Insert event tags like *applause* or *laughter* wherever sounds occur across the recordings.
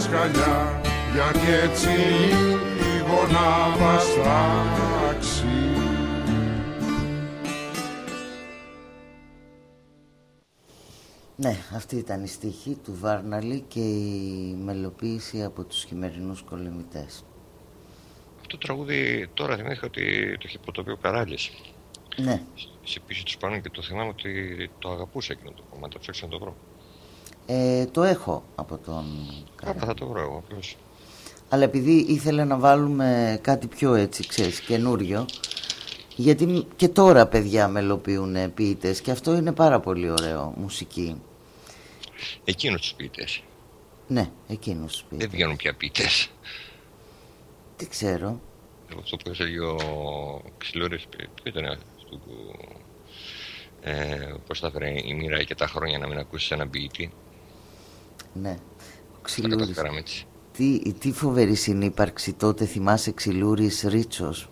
σκαλιά γιατί έτσι λίγο να βαστάξει Ναι, αυτή ήταν η στίχη του Βάρναλη και η μελοποίηση από τους χειμερινούς κολεμητές. Αυτό το τραγούδι τώρα θυμήθηκα ότι το είχε πρωτοποιεί ο Καράλης. Ναι. Σε πίσω του πάνω και το θυμάμαι ότι το αγαπούσε εκείνο το κομμάτι, το ψάξω να το βρω. Ε, το έχω από τον Κάπου θα το βρω εγώ απλώς. Αλλά επειδή ήθελα να βάλουμε κάτι πιο έτσι, ξέρεις, καινούριο, γιατί και τώρα παιδιά μελοποιούν ποιητές και αυτό είναι πάρα πολύ ωραίο, μουσική. Εκείνους τους ποιητές. Ναι, εκείνους τους ποιητές. Δεν βγαίνουν πια ποιητές. Τι ξέρω. Εγώ αυτό που έλεγε ο Ξυλώρης, ποιο ήταν αυτό που... Ε, πώς θα φέρει η μοίρα και τα χρόνια να μην ακούσεις έναν ποιητή. Ναι. Ο Θα Ξυλούρης. καταφέραμε έτσι. Τι, τι φοβερή συνύπαρξη τότε θυμάσαι Ξυλούρης Ρίτσος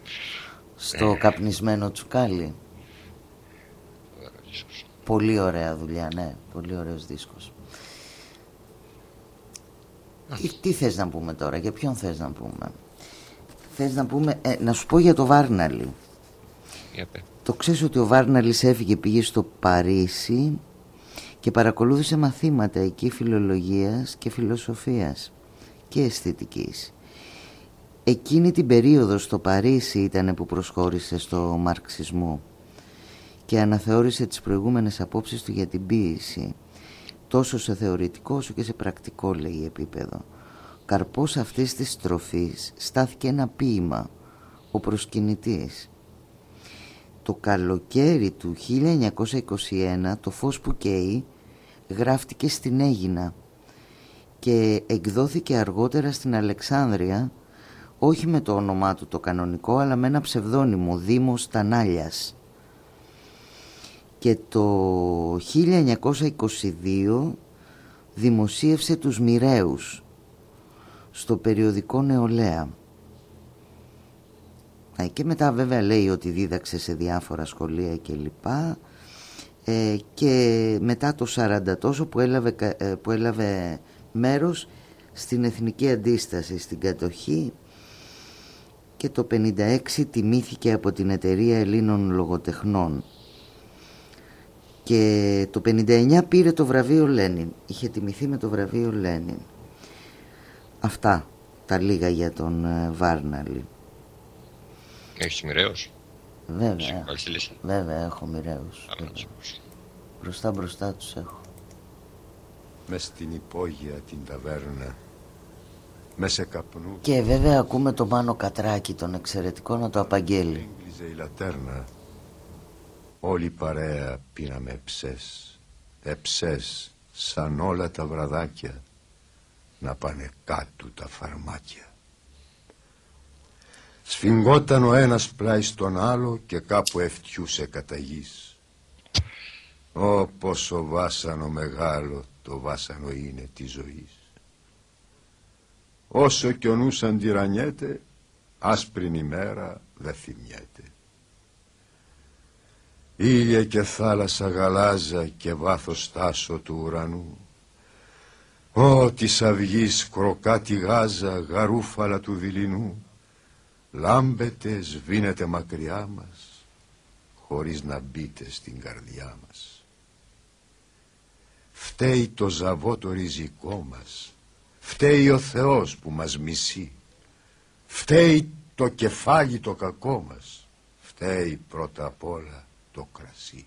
στο Ναι. καπνισμένο τσουκάλι; Φοβερός δίσκος. Πολύ ωραία δουλειά, ναι. Πολύ ωραίος δίσκος. Τι, τι θες να πούμε τώρα, για ποιον θες να πούμε; Θες να πούμε, ε, να σου πω για το Βάρναλι. Για πέ. Το ξέρεις ότι ο Βάρναλης έφυγε, πήγε στο Παρίσι και παρακολούθησε μαθήματα εκεί φιλολογίας και φιλοσοφίας και αισθητικής. Εκείνη την περίοδο στο Παρίσι ήταν που προσχώρησε στο μαρξισμό και αναθεώρησε τις προηγούμενες απόψεις του για την ποίηση τόσο σε θεωρητικό όσο και σε πρακτικό λέει επίπεδο. Καρπός αυτής της στροφής στάθηκε ένα ποίημα, ο προσκυνητής. Το καλοκαίρι του 1921 το φως που καίει γράφτηκε στην Αίγινα και εκδόθηκε αργότερα στην Αλεξάνδρεια όχι με το όνομά του το κανονικό αλλά με ένα ψευδόνυμο Δήμος Τανάλιας και το 1922 δημοσίευσε τους Μοιραίους στο περιοδικό Νεολαία. Ε, Και μετά βέβαια λέει ότι δίδαξε σε διάφορα σχολεία και λοιπά ε, και μετά το 40 τόσο που έλαβε, κα- ε, που έλαβε μέρος στην Εθνική Αντίσταση, στην κατοχή και το 56 τιμήθηκε από την Εταιρεία Ελλήνων Λογοτεχνών και το 59 πήρε το βραβείο Λένιν. Είχε τιμηθεί με το βραβείο Λένιν. Αυτά τα λίγα για τον ε, Βάρναλη. Έχεις μοιραίος. Βέβαια, Βάλεις τη λίστα. βέβαια έχω μοιραίους. Άρα, να τους ακούσω. Μπροστά μπροστά τους έχω. μες στην υπόγεια την ταβέρνα μες σε καπνού Και βέβαια ακούμε τον Μάνο Κατράκη, τον εξαιρετικό, να το απαγγέλει. έγκλιζε η λατέρνα όλη η παρέα πίναμε εψές εψές σαν όλα τα βραδάκια να πάνε κάτω τα φαρμάκια Σφιγγόταν ο ένας πλάι στον άλλο και κάπου ευτιούσε κατά γης. Ω πόσο βάσανο μεγάλο το βάσανο είναι της ζωής. Όσο κι ο νους αντιρανιέται, άσπρην ημέρα δε θυμιέται. Ήλια και θάλασσα γαλάζα και βάθος τάσο του ουρανού. Ω της αυγής κροκάτη γάζα γαρούφαλα του δειλινού. Λάμπετε, σβήνετε μακριά μας, χωρίς να μπείτε στην καρδιά μας. Φταίει το ζαβό το ριζικό μας, φταίει ο Θεός που μας μισεί, φταίει το κεφάλι το κακό μας, φταίει πρώτα απ' όλα το κρασί.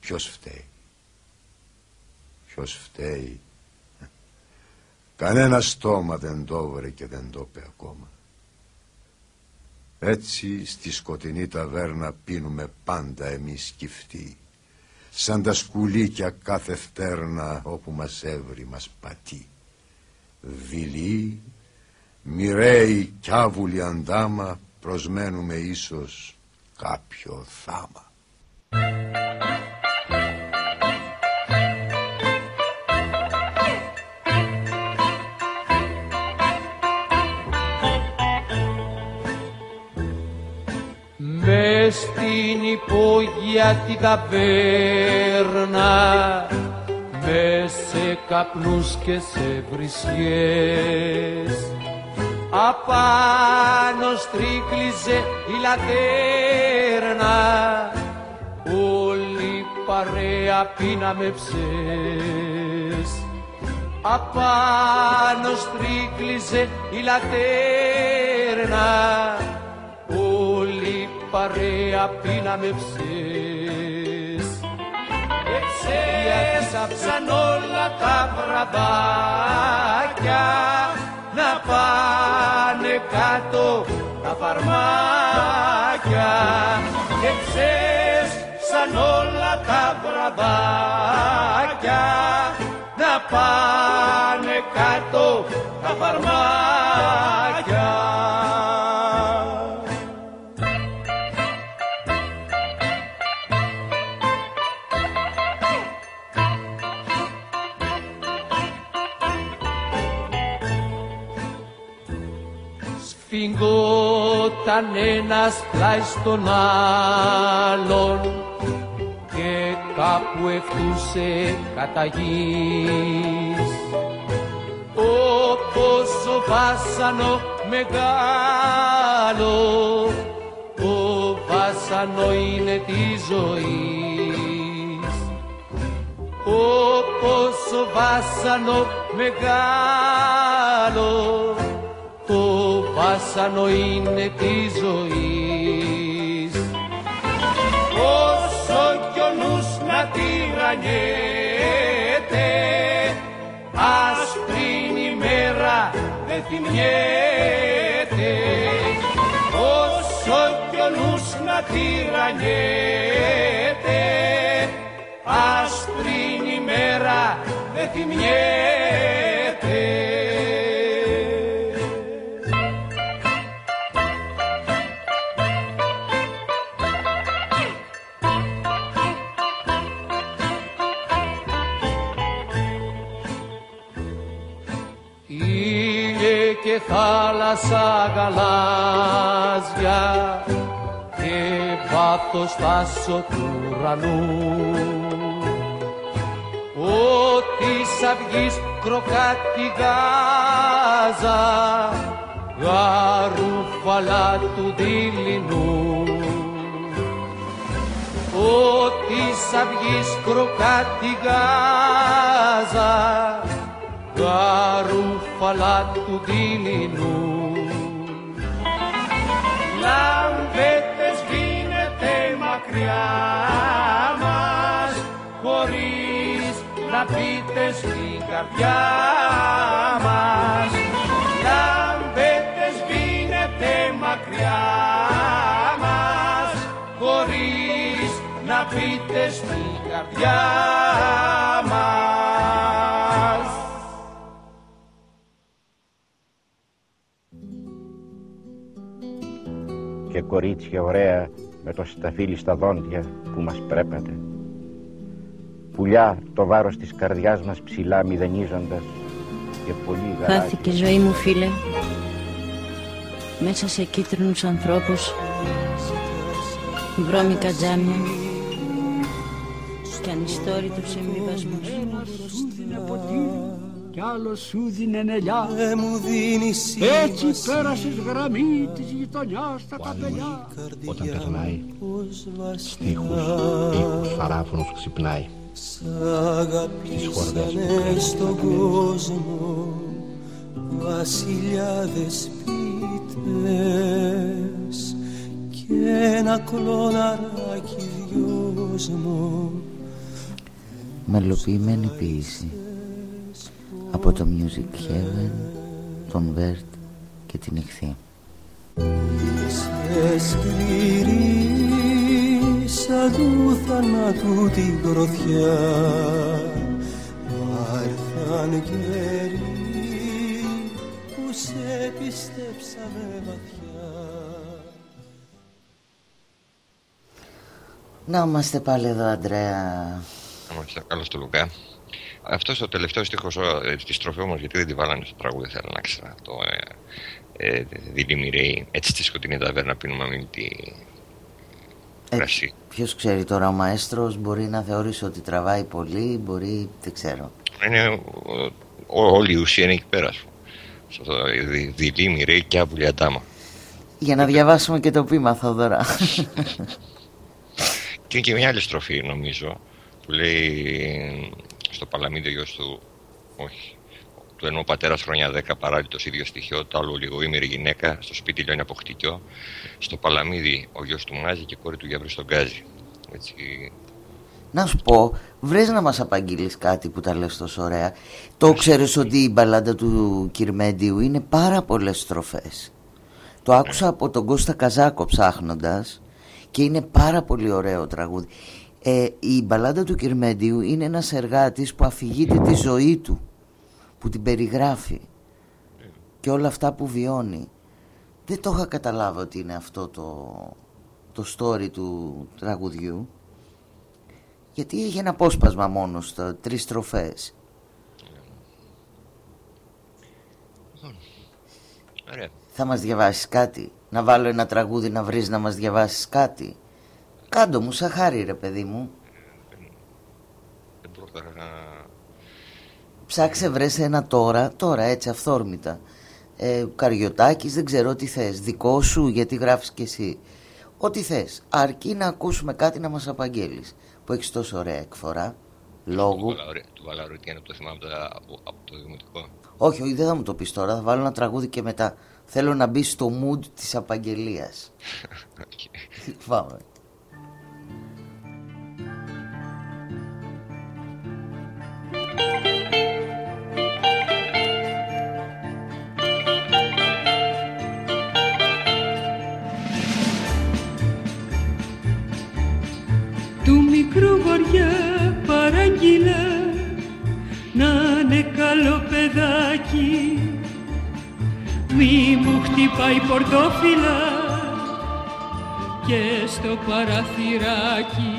Ποιος φταίει, ποιος φταίει, κανένα στόμα δεν το βρε και δεν το είπε ακόμα. Έτσι στη σκοτεινή ταβέρνα πίνουμε πάντα εμείς σκυφτοί Σαν τα σκουλίκια κάθε φτέρνα όπου μας έβρι μας πατεί. Δειλοί, μοιραίοι κι άβουλοι αντάμα Προσμένουμε ίσως κάποιο θάμα με στην υπόγεια την ταβέρνα μες σε καπνούς και σε βρισιές. Απάνω στρίκλιζε η λατέρνα όλη παρέα πίναμε ψες απάνω στρίκλιζε η λατέρνα όλη παρέα πίναμε ψες Εξέσαψαν όλα τα βραδάκια να πάνε κάτω τα φαρμάκια και σαν όλα τα βραδάκια να πάνε κάτω τα φαρμάκια. Σφιγγόταν ένας πλάι στον άλλον και κάπου ευτούσε κατά γης. Όπως ο βάσανο μεγάλο, το βάσανο είναι τη ζωής. Όπως ο βάσανο μεγάλο, το βάσανο είναι τη ζωής. Όσο κι ο νους να τυραννιέται, ας πριν η μέρα δεν θυμιέται. Όσο κι ο νους να τυραννιέται, ας πριν η μέρα δεν θυμιέται. Θάλασσα γαλάζια και βάθος τάσο του ουρανού ότι αυγής κροκάτι γάζα γαρούφαλα του δειλινού ότι αυγής κροκάτι γάζα γαρούφαλα του δειλινού. Λαμπέτες γίνετε μακριά μας χωρίς να πείτε στην καρδιά μας. Λαμπέτες γίνετε μακριά μας χωρίς να πείτε στην καρδιά μας. Και κορίτσια ωραία με το σταφύλι στα δόντια που μας πρέπατε. Πουλιά το βάρος της καρδιάς μας ψηλά μηδενίζοντας και πολύ γαλάζια. Χάθηκε η ζωή μου φίλε μέσα σε κίτρινους ανθρώπους βρώμικα τζάμια και ανιστόρητους συμβιβασμούς κι άλλο σου δίνε νελιά Δεν μου δίνεις Έτσι πέρασες γραμμή της γειτονιάς στα καπελιά Όταν περνάει στίχους, ήχους, φαράφωνους ξυπνάει. Σ' αγαπήσανε στον κόσμο βασιλιάδες πίτες και ένα κλωναράκι δυόσμο Μελοποιημένη ποίηση από το Music Heaven, τον Βέρτ και την Εχθή. Είσαι σκληρή σαν του θανάτου την κροθιά Μα ήρθαν καιροί που σε πιστέψαμε βαθιά Να είμαστε πάλι εδώ, Αντρέα. Είμαστε καλώς το Λουκά. Αυτός το τελευταίος στίχος ε, της στροφή όμως, γιατί δεν τη βάλανε στο τραγούδι, θέλω να ξέρω. Το ε, ε, Δηλημιρέη, έτσι στη σκοτεινή ταβέρνα πίνουμε με τη κρασί. Ποιος ξέρει τώρα, ο μαέστρος μπορεί να θεωρήσει ότι τραβάει πολύ, μπορεί. δεν ξέρω. Είναι, ο, όλη η ουσία είναι εκεί πέρα, ας πούμε. Σε αυτό το δι- δειλή, μοιραίη και άβουλη αντάμα. Για να διαβάσουμε και το πείμα, Θοδωρά. *laughs* Και είναι και μια άλλη στροφή, νομίζω, που λέει στο Παλαμίδι ο γιος του, όχι, του εννοώ πατέρας χρόνια 10 παράλληλος ίδιο στοιχείο, το άλλο λιγοήμερη γυναίκα, στο σπίτι λιώνει από χτυκιό. Στο Παλαμίδι ο γιος του μάζει και η κόρη του γιαβρί στον γκάζι. Έτσι, Να σου πω, βρες να μας απαγγείλεις κάτι που τα λες τόσο ωραία. Το ξέρεις ότι η μπαλάντα του Κυρμέντιου είναι πάρα πολλές στροφές. Το άκουσα από τον Κώστα Καζάκο ψάχνοντας και είναι πάρα πολύ ωραίο τραγούδι. Ε, η μπαλάντα του Κυρμέντιου είναι ένας εργάτης που αφηγείται τη ζωή του, που την περιγράφει και όλα αυτά που βιώνει. Δεν το είχα καταλάβει ότι είναι αυτό το, το story του τραγουδιού. Γιατί έχει ένα απόσπασμα μόνο στο τρεις στροφές. ωραία. Θα μας διαβάσεις κάτι; Να βάλω ένα τραγούδι να βρεις να μας διαβάσεις κάτι; Κάντο μου, σαν χάρη ρε παιδί μου. Δεν πρόκειται να... Ψάξε βρες ένα τώρα, τώρα έτσι αυθόρμητα. Ε, Καριωτάκης, δεν ξέρω τι θες. Δικό σου, γιατί γράφεις κι εσύ. Ό,τι θες. Αρκεί να ακούσουμε κάτι να μας απαγγέλεις. Που έχεις τόσο ωραία εκφορά. Λόγου. Του Βαλαωρι- Του Βαλαωριτιάνου το θυμάμαι από, τα- από, από το δημοτικό. Όχι, όχι, δεν θα μου το πεις τώρα. Θα βάλω ένα τραγούδι και μετά. Θέλω να μπει στο mood της απαγγελίας. *laughs* Πάμε. Του μικρού βοριά παράγγειλα να είναι καλό παιδάκι. Μη μου χτυπάει πορτόφυλλα και στο παραθυράκι.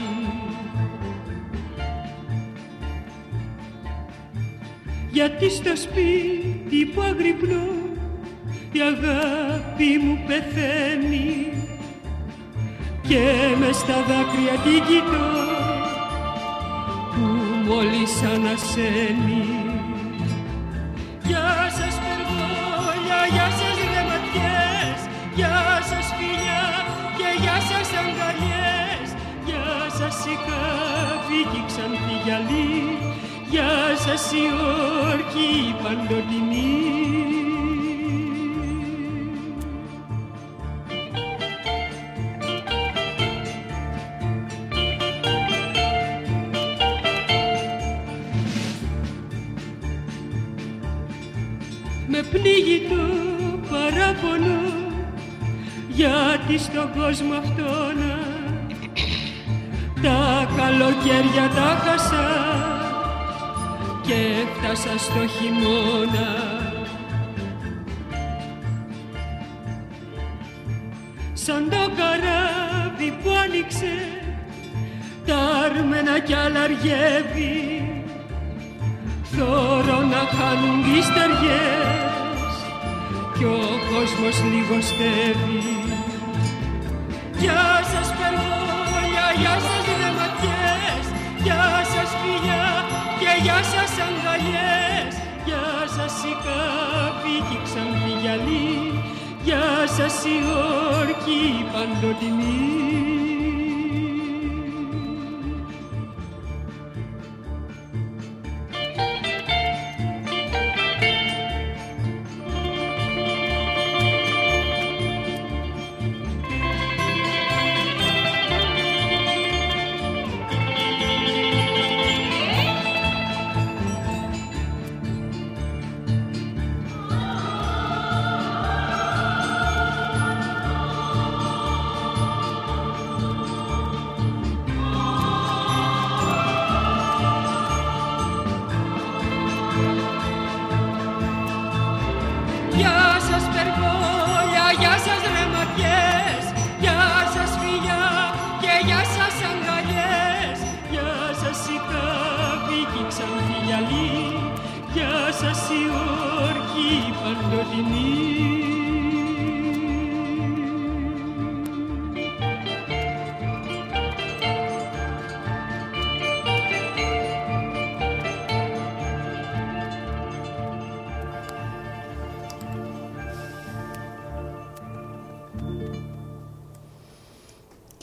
Γιατί στο σπίτι που αγρυπνώ η αγάπη μου πεθαίνει. Και μες στα δάκρυα την κοιτώ που μόλις ανασένει. Γεια σας περβόλια, γεια σας ρεματιές, γεια σας φιλιά και γεια σας αγκαλιές, γεια σας η κάβη και η ξανθή γυαλί, γεια σας η όρκη η παντοτινή. Γιατί στον κόσμο αυτόνα τα καλοκαίρια τα χάσα και έφτασα στο χειμώνα. Σαν το καράβι που άνοιξε τα άρμενα κι αλαργεύει θωρώ να χάνουν τις στεριές κι ο κόσμος λιγοστεύει. Γεια σας περβόλια, γεια σας ρεματιές, γεια σας φιλιά και γεια σας αγκαλιές, γεια σας η κάπη και η ξανθή γυαλί, γεια σας η όρκη η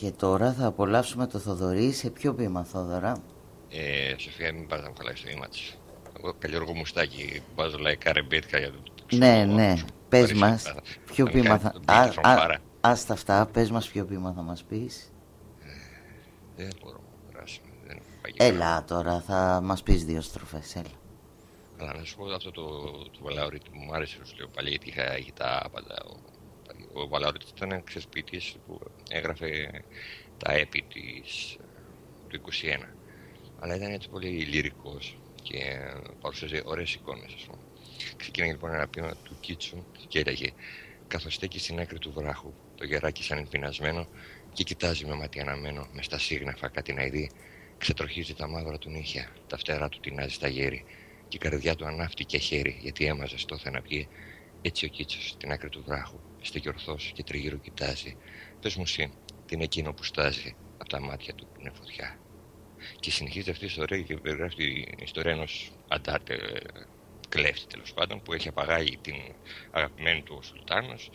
Και τώρα θα απολαύσουμε το Θοδωρή σε ποιο ποίημα Θόδωρα; Ε, Σοφία, μην πάρει να μου χαλάει το ύμα της. Εγώ καλλιεργώ μουστάκι, βάζω λαϊκά ρεμπέτικα για το. Ναι, ναι. Πες αρέσει μας, αυτά. ποιο Να ποίημα κάνει θα. τον Α, Πίτερ Φρονπάρα. α, Άστα αυτά, πες μας ποιο ποίημα θα μας πεις. Δεν μπορώ να περάσω. Δεν πάει Έλα τώρα, θα μας πεις δύο στροφές. Έλα. Αλλά να σου πω αυτό το, το Βαλαωρίτη που μου άρεσε, σου λέω πάλι, γιατί είχα γητά πάντα. Ο, ο Βαλαωρίτη ήταν ξεσπίτης που έγραφε τα έπι της, ε, του 21. Αλλά ήταν έτσι πολύ λυρικός και παρουσίαζε ωραίες εικόνες, ας πούμε. Ξεκίνησε λοιπόν ένα ποίημα του Κίτσου και έλεγε «Καθώς στέκεις στην άκρη του βράχου, το γεράκι σαν εμπινασμένο και κοιτάζει με μάτι αναμένο με στα σύγναφα κάτι να ειδεί, ξετροχίζει τα μαύρα του νύχια, τα φτερά του τεινάζει στα γέρη και η καρδιά του ανάφτει και χέρι γιατί έμαζε στο να βγει. Έτσι ο Κίτσος στην άκρη του βράχου στέκει ορθός και τριγύρω κοιτάζει. Πες μου συν, τι είναι εκείνο που στάζει από τα μάτια του που είναι φωτιά. Και συνεχίζει αυτή η ιστορία και περιγράφει την ιστορία ενός αντάρτε ε, κλέφτη τέλος πάντων που έχει απαγάγει την αγαπημένη του ο Σουλτάνος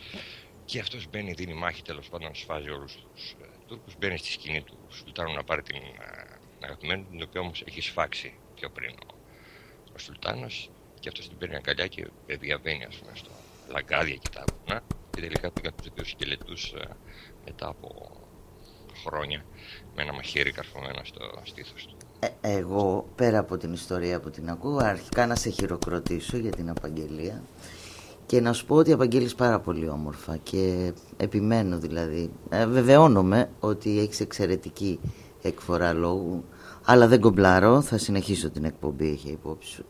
και αυτός μπαίνει, δίνει μάχη τέλος πάντων, σφάζει όλους τους ε, Τούρκους, μπαίνει στη σκηνή του Σουλτάνου να πάρει την ε, αγαπημένη του, την οποία όμως έχει σφάξει πιο πριν ο, ο Σουλτάνος και αυτός την παίρνει αγκαλιά και διαβαίνει ας πούμε στο λαγκάδια και τα βουνά και τελικά πήγαν τους δύο σκελετούς ε, μετά από χρόνια με ένα μαχαίρι καρφωμένο στο στήθος του. Ε, εγώ, πέρα από την ιστορία που την ακούω, αρχικά να σε χειροκροτήσω για την απαγγελία και να σου πω ότι απαγγέλεις πάρα πολύ όμορφα και επιμένω δηλαδή. Ε, βεβαιώνομαι ότι έχεις εξαιρετική εκφορά λόγου, αλλά δεν κομπλάρω, θα συνεχίσω την εκπομπή, είχε υπόψη σου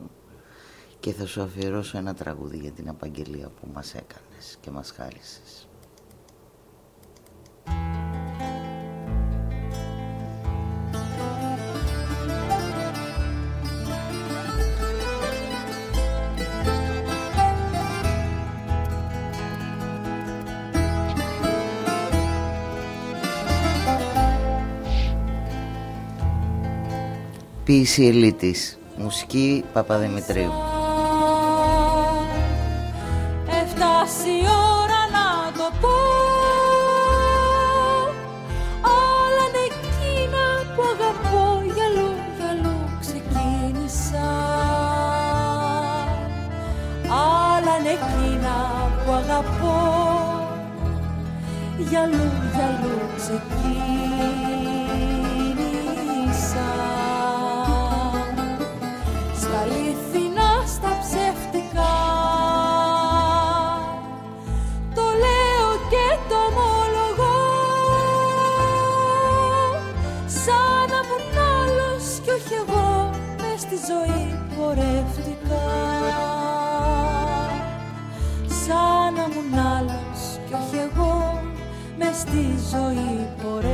και θα σου αφιερώσω ένα τραγούδι για την απαγγελία που μας έκανες και μας χάρισες. Ποίηση Ελίτης, μουσική Παπαδημητρίου. Στη ζωή πορεύτηκα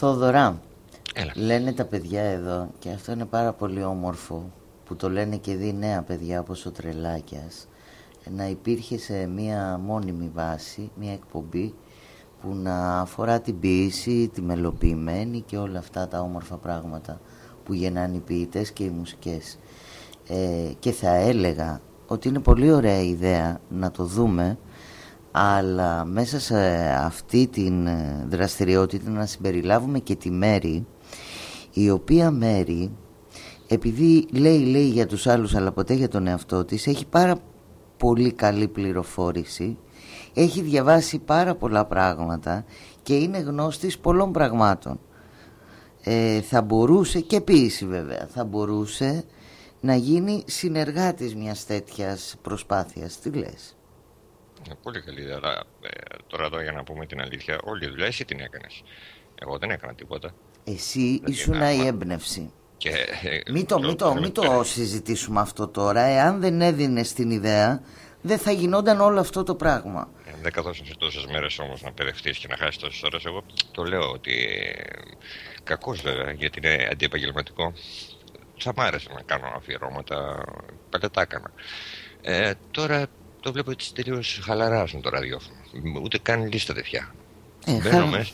Θοδωρά, λένε τα παιδιά εδώ και αυτό είναι πάρα πολύ όμορφο που το λένε και δει νέα παιδιά όπως ο Τρελάκιας να υπήρχε σε μία μόνιμη βάση, μία εκπομπή που να αφορά την ποίηση, τη μελοποιημένη και όλα αυτά τα όμορφα πράγματα που γεννάνε οι ποιητές και οι μουσικές. Ε, και θα έλεγα ότι είναι πολύ ωραία ιδέα να το δούμε αλλά μέσα σε αυτή την ε, δραστηριότητα να συμπεριλάβουμε και τη Μέρη η οποία Μέρη επειδή λέει λέει για τους άλλους αλλά ποτέ για τον εαυτό της έχει πάρα πολύ καλή πληροφόρηση έχει διαβάσει πάρα πολλά πράγματα και είναι γνώστης πολλών πραγμάτων. Ε, θα μπορούσε και ποίηση βέβαια θα μπορούσε να γίνει συνεργάτης μιας τέτοιας προσπάθειας τι λες. Ε, πολύ καλή ιδέα. Αλλά ε, τώρα εδώ για να πούμε την αλήθεια, όλη η δουλειά εσύ την έκανες. Εγώ δεν έκανα τίποτα. Εσύ Δηλαδή, ήσουν να- η έμπνευση Και, ε, Μην το, μην το, μην το συζητήσουμε αυτό τώρα Εάν δεν έδινες την ιδέα Δεν θα γινόταν όλο αυτό το πράγμα Ε, Δεν καθόσουν τόσες μέρες όμως να παιδευτείς και να χάσεις τόσες ώρες. Εγώ το λέω ότι. Κακός βέβαια, γιατί είναι αντιεπαγγελματικό. Θα μ' άρεσε να κάνω αφιερώματα. Πάντα τα έκανα. Ε, τώρα το βλέπω έτσι τελείως χαλαράς στον το ραδιόφωνο. Ούτε καν λίστα τέτοια. Ε, Μπαίνω χα- μέσα.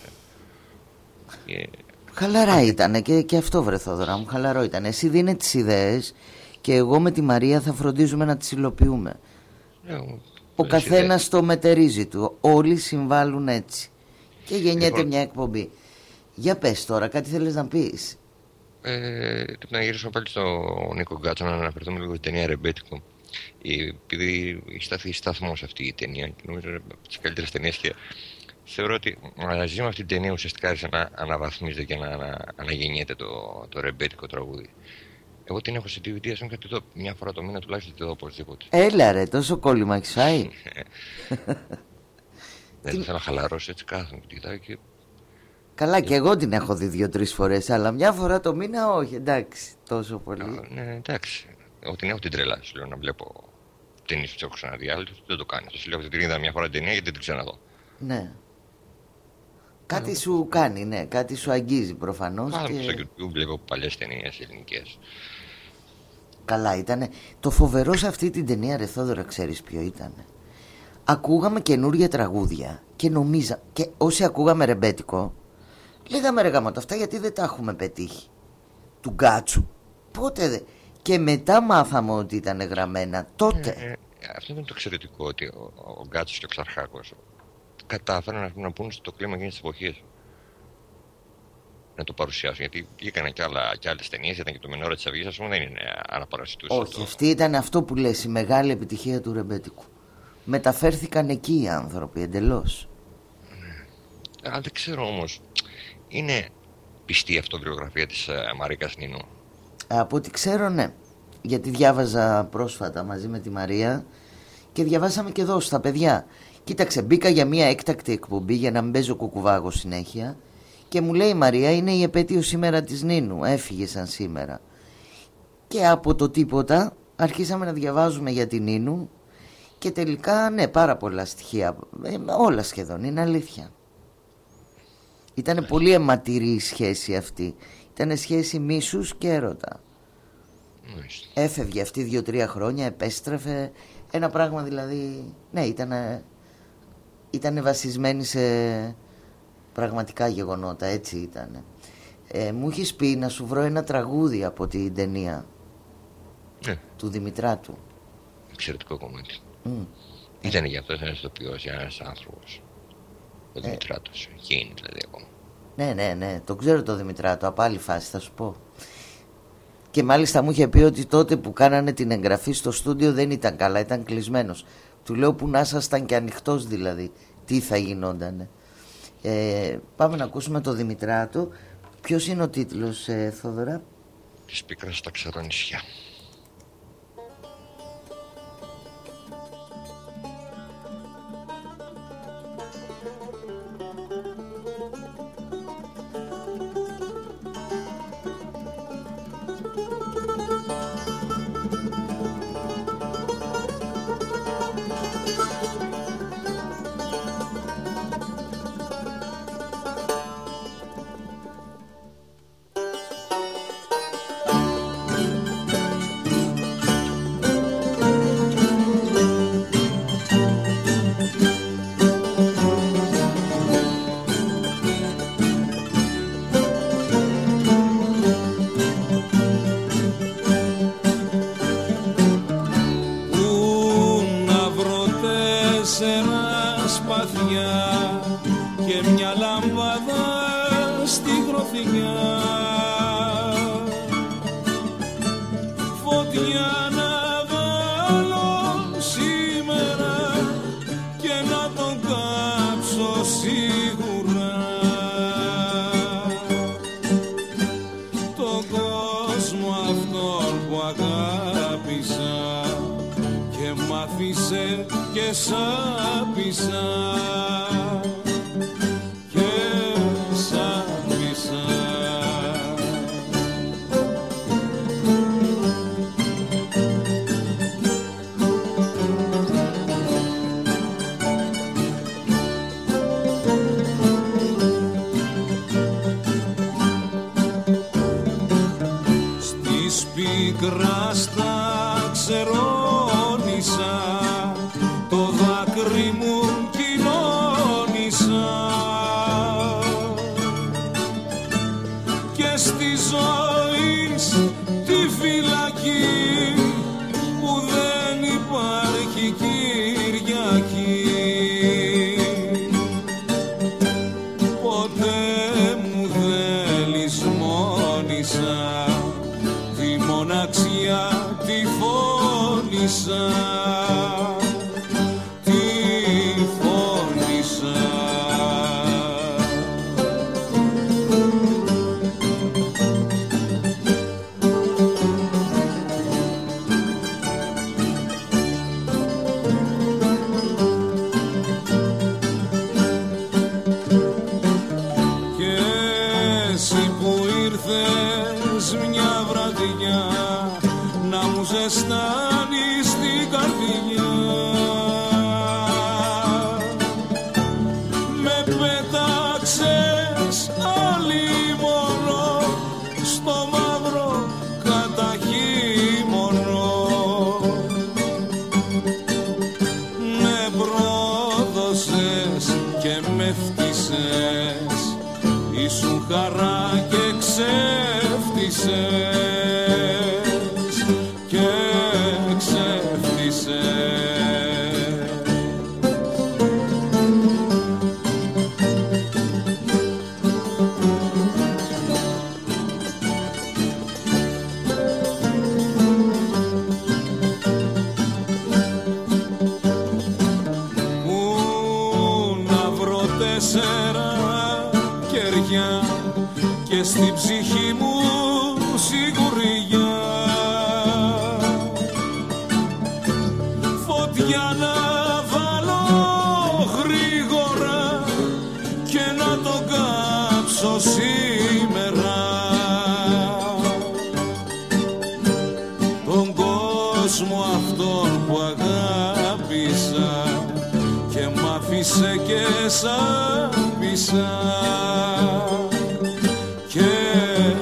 Και Χαλαρά ήταν και, και αυτό βρεθώ δωρά μου Χαλαρό ήταν Εσύ δίνε τις ιδέες Και εγώ με τη Μαρία θα φροντίζουμε να τις υλοποιούμε λέω, Ο πολλές καθένας το μετερίζει του Όλοι συμβάλλουν έτσι Και γεννιέται Λοιπόν. μια εκπομπή Για πες τώρα κάτι θέλεις να πεις; Ε, να γυρίσουμε πάλι στο Νίκο Γκάτσο να αναφερθούμε λίγο στην ταινία Ρεμπέτικο. Η- Επειδή έχει σταθεί σταθμός αυτή η ταινία και νομίζω είναι από τις καλύτερες ταινίες και θεωρώ ότι μαζί με αυτή την ταινία ουσιαστικά άρχισε να αναβαθμίζεται και να ανα- αναγεννιέται το, το ρεμπέτικο τραγούδι. Εγώ την έχω σε DVD, ας πούμε, τη δω μια φορά το μήνα τουλάχιστον τη δω οπωσδήποτε. Έλα ρε τόσο κόλλημα έχεις φάει *laughs* Δεν θέλω να χαλαρώσω έτσι κάθομαι και τη κοιτάω και Καλά και εγώ την έχω δει δύο-τρεις φορές Αλλά μια φορά το μήνα όχι εντάξει Τόσο πολύ Ναι, εντάξει. Εγώ την έχω την τρελά. Σου λέω να βλέπω ταινίες που τις έχω ξαναδεί. Άλλοι δεν το κάνει. Σου λέω ότι την είδα μια φορά την ταινία γιατί δεν την ξαναδώ. Ναι Κάτι σου κάνει, ναι, κάτι σου αγγίζει προφανώς Πάρα και... στο YouTube βλέπω παλιές ταινίες ελληνικές. Καλά ήτανε. Το φοβερό σε αυτή την ταινία ρε Θόδωρα ξέρεις ποιο ήτανε. Ακούγαμε καινούργια τραγούδια και νομίζα και όσοι ακούγαμε ρεμπέτικο λέγαμε ρε γαμώτο αυτά γιατί δεν τα έχουμε πετύχει. Του γκάτσου. Πότε δε. Και μετά μάθαμε ότι ήταν γραμμένα. Τότε. Ε, ε, αυτό είναι το εξαιρετικό ότι ο, ο Γκάτσος και ο Ξαρχάκος κατάφεραν να, να πούν στο κλίμα εκείνη τη εποχή. Να το παρουσιάσουν. Γιατί βγήκαν και, άλλα, και άλλες ταινίες, ήταν και το Μενόρα της Αυγής, ας πούμε, δεν είναι αναπαρασιτούσε. Όχι, αυτή ήταν αυτό που λες η μεγάλη επιτυχία του ρεμπέτικου. Μεταφέρθηκαν εκεί οι άνθρωποι εντελώς. Αλλά δεν ξέρω όμως, είναι πιστή η αυτοβιογραφία της Μαρίκας Νίνου. Από ό,τι ξέρω ναι. Γιατί διάβαζα πρόσφατα μαζί με τη Μαρία Και διαβάσαμε και εδώ στα παιδιά. Κοίταξε μπήκα για μια έκτακτη εκπομπή Για να μην παίζω κουκουβάγο συνέχεια Και μου λέει η Μαρία είναι η επέτειο σήμερα της Νίνου. Έφυγε σαν σήμερα Και από το τίποτα Αρχίσαμε να διαβάζουμε για την Νίνου Και τελικά ναι πάρα πολλά στοιχεία. Ε, Όλα σχεδόν είναι αλήθεια. Ήταν πολύ αιματηρή η σχέση αυτή Ήταν σχέση μίσους και έρωτα Έφευγε αυτή δύο-τρία χρόνια, επέστρεφε. Ένα πράγμα δηλαδή. Ναι, ήταν. Ήταν βασισμένη σε πραγματικά γεγονότα, έτσι ήταν. Ε, μου έχεις πει να σου βρω ένα τραγούδι από την ταινία Ναι. του Δημητράτου. Εξαιρετικό κομμάτι. Μμ. Ήταν για αυτό ένας ηθοποιός, για ένας άνθρωπος. Ο Ε. Δημητράτος. Εκεί είναι δηλαδή ακόμα. Ναι, ναι, ναι, το ξέρω το Δημητράτο, από άλλη φάση θα σου πω. Και μάλιστα μου είχε πει ότι τότε που κάνανε την εγγραφή στο στούντιο δεν ήταν καλά, ήταν κλεισμένος. Του λέω που να ήσασταν και ανοιχτός δηλαδή, τι θα γινόταν. Ε, πάμε να ακούσουμε το Δημητράτο. Ποιος είναι ο τίτλος, ε, Θόδωρα; Της πίκρας στα ξερονησιά. Πού άφησε και σ' άπησα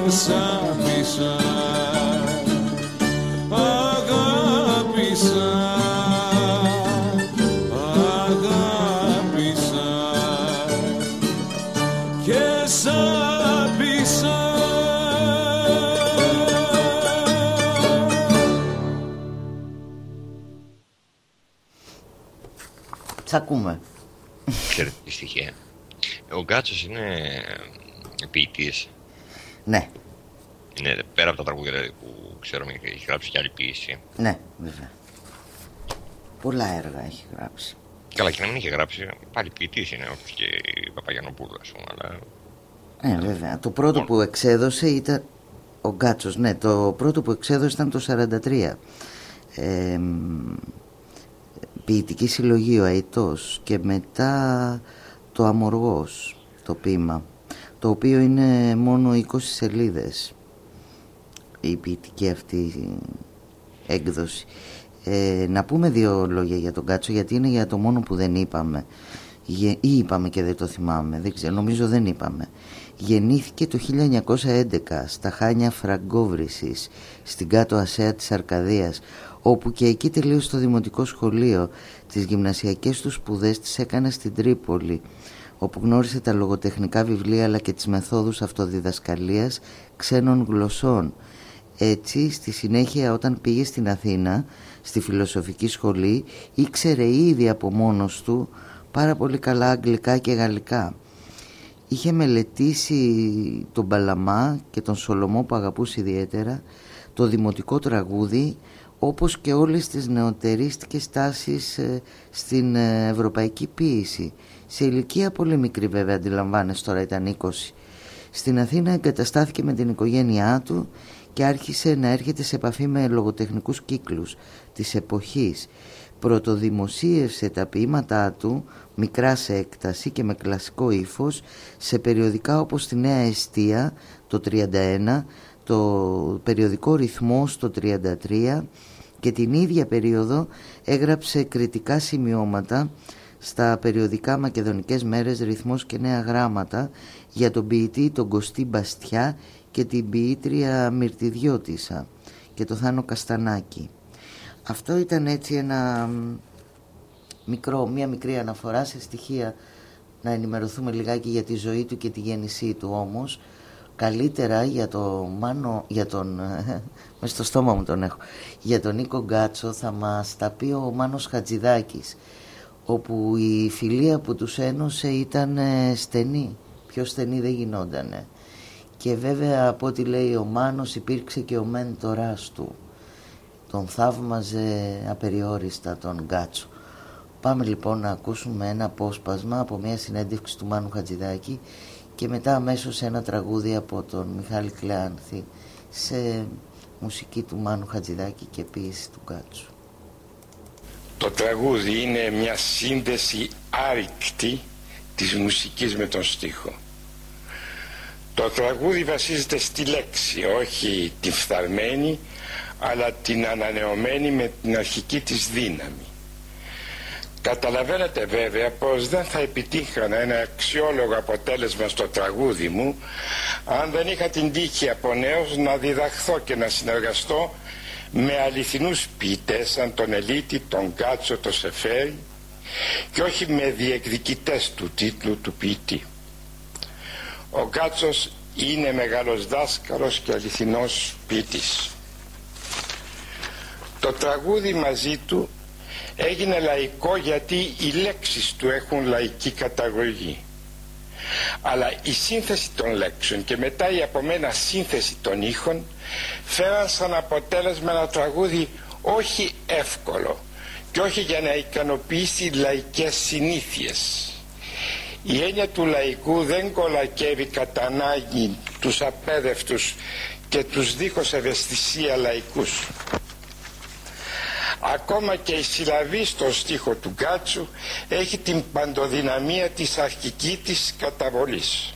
σ' άπησα αγάπησα αγάπησα και σ' άπησα Τ' ακούμε. Εξαιρετική στοιχεία. Ο Γκάτσος είναι ποιητής. Ναι, Είναι πέρα από τα τραγούδια δηλαδή, που ξέρουμε έχει γράψει και άλλη ποιήση. ναι, βέβαια. Πολλά έργα έχει γράψει. Καλά και να μην είχε γράψει, πάλι ποιητής είναι όπως και η Παπαγιανοπούλου ας πούμε, αλλά Ναι, βέβαια. Το πρώτο που εξέδωσε ήταν ο Γκάτσος. Ναι, το πρώτο που εξέδωσε ήταν το 43. Ε, μ, ποιητική συλλογή ο Αητός και μετά το Αμοργός, το ποίημα, το οποίο είναι μόνο 20 σελίδες η ποιητική αυτή έκδοση. Ε, να πούμε δύο λόγια για τον Κάτσο γιατί είναι για το μόνο που δεν είπαμε. Γε- ή είπαμε και δεν το θυμάμαι δεν ξέρω, νομίζω δεν είπαμε. Γεννήθηκε το 1911 στα Χάνια Φραγκόβρησης στην κάτω Ασέα της Αρκαδίας όπου και εκεί τελείωσε το δημοτικό σχολείο. Τις γυμνασιακές του σπουδές τις έκανε στην Τρίπολη όπου γνώρισε τα λογοτεχνικά βιβλία αλλά και τις μεθόδους αυτοδιδασκαλίας ξένων γλωσσών έτσι, στη συνέχεια όταν πήγε στην Αθήνα, στη φιλοσοφική σχολή, ήξερε ήδη από μόνος του πάρα πολύ καλά αγγλικά και γαλλικά. Είχε μελετήσει τον Παλαμά και τον Σολομό που αγαπούσε ιδιαίτερα, το δημοτικό τραγούδι, όπως και όλες τις νεοτερίστικες τάσεις ε, στην ε, ευρωπαϊκή ποίηση. Σε ηλικία πολύ μικρή βέβαια αντιλαμβάνεσαι τώρα ήταν 20. Στην Αθήνα εγκαταστάθηκε με την οικογένειά του και άρχισε να έρχεται σε επαφή με λογοτεχνικούς κύκλους της εποχής. Πρωτοδημοσίευσε τα ποίηματά του, μικρά σε έκταση και με κλασικό ύφος, σε περιοδικά όπως τη Νέα Εστία το 31, το περιοδικό Ρυθμός το 33 και την ίδια περίοδο έγραψε κριτικά σημειώματα στα περιοδικά Μακεδονικές Μέρες Ρυθμός και Νέα Γράμματα για τον ποιητή τον Κωστή Μπαστιά και την ποιήτρια Μυρτιδιώτησα και το Θάνο Καστανάκη. Αυτό ήταν έτσι ένα μ, μικρό, μια μικρή αναφορά σε στοιχεία να ενημερωθούμε λιγάκι για τη ζωή του και τη γέννησή του όμως καλύτερα για, το Μάνο, για τον *laughs* μες στο στόμα μου τον έχω για τον Νίκο Γκάτσο θα μας τα πει ο Μάνος Χατζηδάκης όπου η φιλία που τους ένωσε ήταν ε, στενή πιο στενή δεν γινότανε και βέβαια από ό,τι λέει ο Μάνος υπήρξε και ο μέντορας του. Τον θαύμαζε απεριόριστα τον Γκάτσο. Πάμε λοιπόν να ακούσουμε ένα απόσπασμα από μια συνέντευξη του Μάνου Χατζηδάκη και μετά αμέσως ένα τραγούδι από τον Μιχάλη Κλεάνθη σε μουσική του Μάνου Χατζηδάκη και ποίηση του Γκάτσου Το τραγούδι είναι μια σύνδεση άρρηκτη της μουσικής με τον στίχο. Το τραγούδι βασίζεται στη λέξη, όχι την φθαρμένη, αλλά την ανανεωμένη με την αρχική της δύναμη. Καταλαβαίνετε βέβαια πως δεν θα επιτύχανα ένα αξιόλογο αποτέλεσμα στο τραγούδι μου αν δεν είχα την τύχη από νέος να διδαχθώ και να συνεργαστώ με αληθινούς ποιητές σαν τον Ελίτη, τον Κάτσο, τον Σεφέρη και όχι με διεκδικητές του τίτλου του ποιητή. Ο Κάτσος είναι μεγάλος δάσκαλος και αληθινός ποιητής. Το τραγούδι μαζί του έγινε λαϊκό γιατί οι λέξεις του έχουν λαϊκή καταγωγή. Αλλά η σύνθεση των λέξεων και μετά η από μένα σύνθεση των ήχων φέραν σαν αποτέλεσμα ένα τραγούδι όχι εύκολο και όχι για να ικανοποιήσει λαϊκές συνήθειες. Η έννοια του λαϊκού δεν κολακεύει κατά ανάγκη τους απέδευτους και τους δίχως ευαισθησία λαϊκούς. Ακόμα και η συλλαβή στο στίχο του Γκάτσου έχει την παντοδυναμία της αρχική της καταβολής.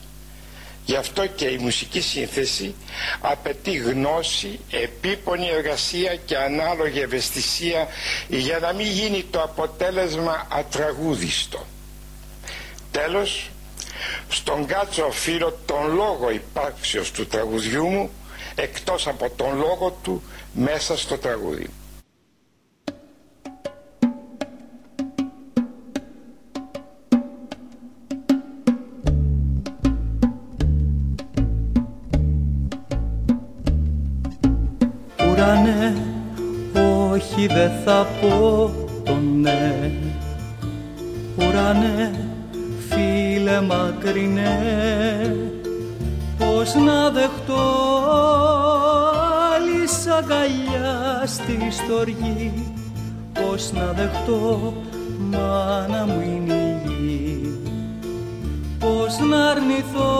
Γι' αυτό και η μουσική σύνθεση απαιτεί γνώση, επίπονη εργασία και ανάλογη ευαισθησία για να μην γίνει το αποτέλεσμα ατραγούδιστο. Τέλος, στον Κάτσο οφείλω τον λόγο υπάρξεως του τραγουδιού μου εκτός από τον λόγο του μέσα στο τραγούδι. Όχι δεν θα πω το ναι. Ουρανέ, φίλε μακρινέ Πώς να δεχτώ άλλη αγκαλιά στη στοργή. Πώς να δεχτώ μάνα μου είναι η γη Πώς να αρνηθώ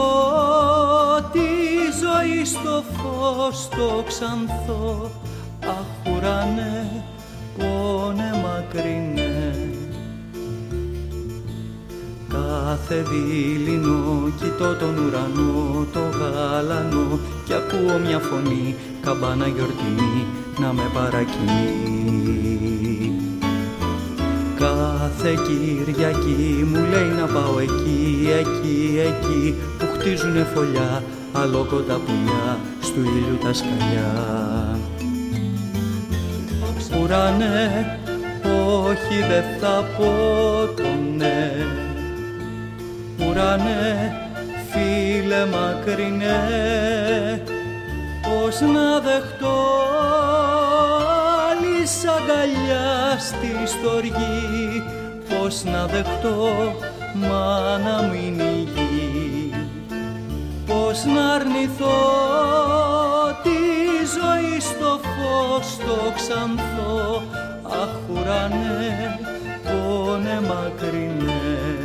τη ζωή στο φως το ξανθώ Αχ ουρανέ, πόνε μακρινέ. Κάθε δίληνο κοιτώ τον ουρανό, το γάλανο Κι ακούω μια φωνή, καμπάνα γιορτινή, να με παρακινεί Κάθε Κυριακή μου λέει να πάω εκεί, εκεί, εκεί Που χτίζουνε φωλιά, αλόκοτα πουλιά, στου ήλιου τα σκαλιά. Ουρανέ, όχι δεν θα πω το ναι Ουρανέ, φίλε μακρινέ Πώς να δεχτώ άλλη αγκαλιά στη στοργή Πώς να δεχτώ μάνα μου είναι η γη. Πώς να αρνηθώ τη ζωή στο φως το ξανθώ Αχ ουρανέ, πόνε μακρινέ.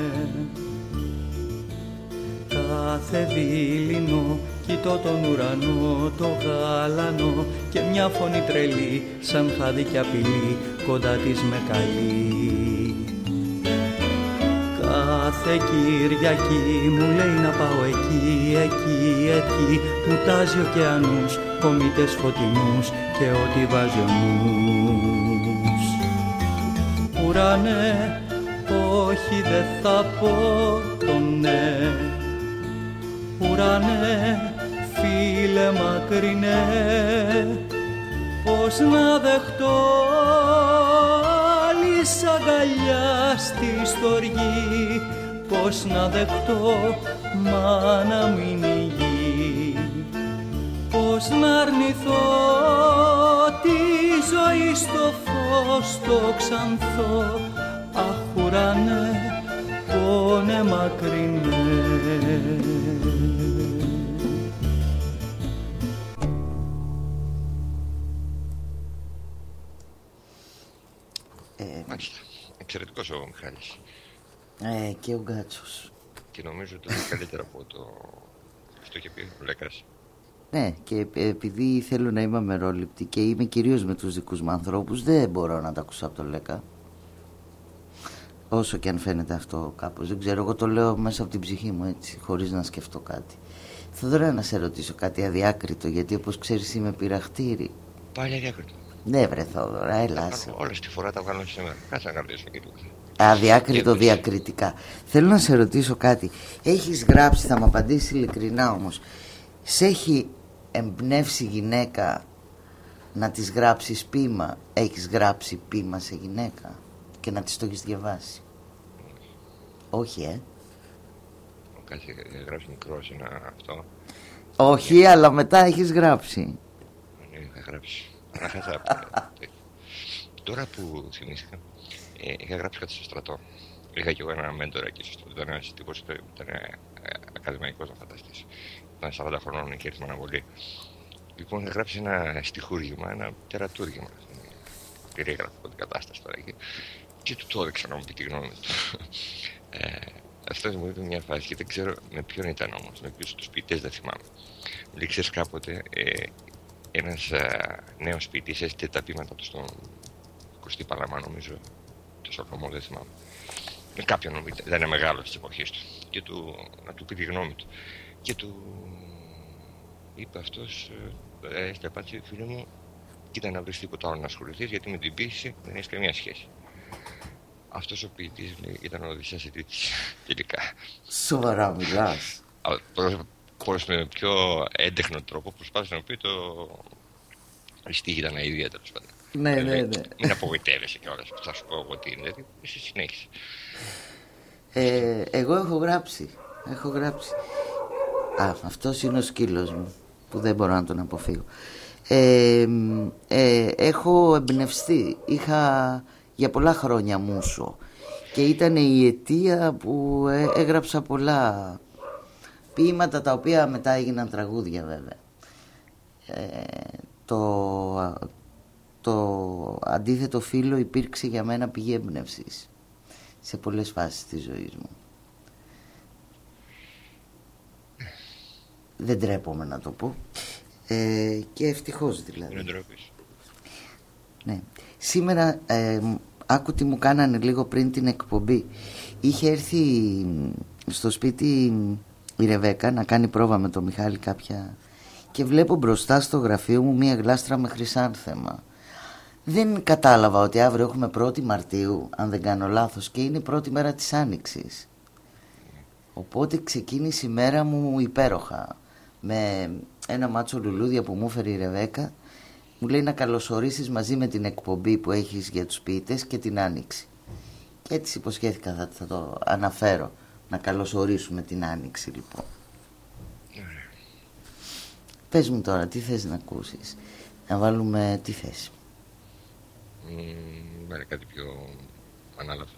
Κάθε δίληνο κοιτώ τον ουρανό, το γάλανο Και μια φωνή τρελή, σαν χάδι και απειλή, κοντά της με καλεί. Κάθε Κυριακή μου λέει να πάω εκεί, εκεί, εκεί Μου τάζει ωκεανούς, κομίτες φωτεινούς και ό,τι βάζει ο νους. Ουρανέ, όχι δεν θα πω το ναι. Ουρανέ, φίλε μακρινέ Πώς να δεχτώ άλλη αγκαλιά στη στοργή Πώς να δεχτώ μάνα μου είναι η γη Πώς να αρνηθώ τη ζωή στο φως το ξανθώ Αχ ουρανέ, πόνε μακρινές Μάλιστα. Εξαιρετικός ο Μιχάλης. Ε, και ο Γκάτσος. Και νομίζω ότι είναι καλύτερο από το... Αυτό είχε πει ο Λέκας. Ναι, και επειδή θέλω να είμαι αμερόληπτη και είμαι κυρίως με τους δικούς μου ανθρώπους, δεν μπορώ να τα ακούσω από το Λέκα. Όσο και αν φαίνεται αυτό κάπως, δεν ξέρω, εγώ το λέω μέσα από την ψυχή μου έτσι, χωρίς να σκεφτώ κάτι. Θα δωρεά να σε ρωτήσω κάτι αδιάκριτο, γιατί όπως ξέρεις είμαι πειραχτήρι. Πάλι αδιάκριτο. Ναι, βρε Θόδωρα, έλα. Όλες τη φορά τα βγάλω σήμερα. Κάτσε να κρατήσω και τους. Αδιάκριτο διακριτικά. Θέλω να σε ρωτήσω κάτι. Έχεις γράψει, θα μου απαντήσει ειλικρινά όμως. Σε έχει εμπνεύσει γυναίκα να της γράψεις πείμα; Έχεις γράψει πείμα σε γυναίκα και να της το έχεις διαβάσει; Όχι, ε. Κάτσε, γράψει μικρό ένα αυτό. Όχι, αλλά μετά έχεις γράψει. Ναι, είχα γράψει. Τώρα που θυμήθηκα, ε, είχα γράψει κάτι στο στρατό. Είχα και εγώ ένα μέντορα εκεί στο στρατό. Ήταν ένας τύπος που ήταν ε, ακαδημαϊκός, να φανταστείς. Ήταν 40 χρονών και ήρθε με αναβολή. Λοιπόν, είχα γράψει ένα στοιχούργημα, ένα τερατούργημα. Περίγραφο την κατάσταση τώρα εκεί. Και του το έδειξα να μου πει τη γνώμη του. Ε, αυτός μου είπε μια φάση και δεν ξέρω με ποιον ήταν όμως, με ποιους τους ποιητές δεν θυμάμαι. Μου λέει, κάποτε ε, ένας νέος ποιητής έστειλε τα πείματα του στον Κωστή Παλαμά, νομίζω. Το Σολομό, δεν θυμάμαι. Με κάποιον νομίζω, δεν είναι μεγάλο της εποχής του. Και του, να του πει τη γνώμη του. Και του είπε αυτός, ε, έστειλε απάντηση, φίλε μου, κοίτα να βρεις τίποτα άλλο να ασχοληθείς, γιατί με την πίεση δεν έχεις καμία σχέση. Αυτός ο ποιητής ήταν ο Οδυσσέας Ετήτη, *laughs* τελικά. Σοβαρά μιλάς. Πώς με πιο έντεχνο τρόπο προσπάθησε να πει το. Η στίχη ήταν ίδια τέλος πάντων. Ναι, ναι, ναι. Μην απογοητεύεσαι κιόλας. Θα σου πω εγώ τι είναι. Δηλαδή, εσύ συνέχισε. Ε, εγώ έχω γράψει. Έχω γράψει. Α, αυτός είναι ο σκύλος μου που δεν μπορώ να τον αποφύγω. Ε, ε, έχω εμπνευστεί. Είχα για πολλά χρόνια μουσο και ήταν η αιτία που ε, έγραψα πολλά ποίηματα τα οποία μετά έγιναν τραγούδια βέβαια. Ε, το, το αντίθετο φίλο υπήρξε για μένα πηγή έμπνευσης σε πολλές φάσεις της ζωής μου. Δεν τρέπομαι να το πω. Ε, και ευτυχώς δηλαδή. Είναι Ναι. Σήμερα ε, άκου τι μου κάνανε λίγο πριν την εκπομπή. Είχε έρθει στο σπίτι η Ρεβέκα να κάνει πρόβα με τον Μιχάλη κάποια και βλέπω μπροστά στο γραφείο μου μία γλάστρα με χρυσάνθεμα. Δεν κατάλαβα ότι αύριο έχουμε 1η Μαρτίου, αν δεν κάνω λάθος, και είναι η πρώτη μέρα της Άνοιξης. Οπότε ξεκίνησε η μέρα μου υπέροχα. Με ένα μάτσο λουλούδια που μου έφερε η Ρεβέκα, μου λέει να καλωσορίσεις μαζί με την εκπομπή που έχεις για τους ποιητές και την Άνοιξη. Και έτσι υποσχέθηκα θα, θα το αναφέρω, να καλωσορίσουμε την Άνοιξη λοιπόν. Πες μου τώρα, τι θες να ακούσεις; Να βάλουμε τι θες. Βάλε κάτι πιο ανάλαφο.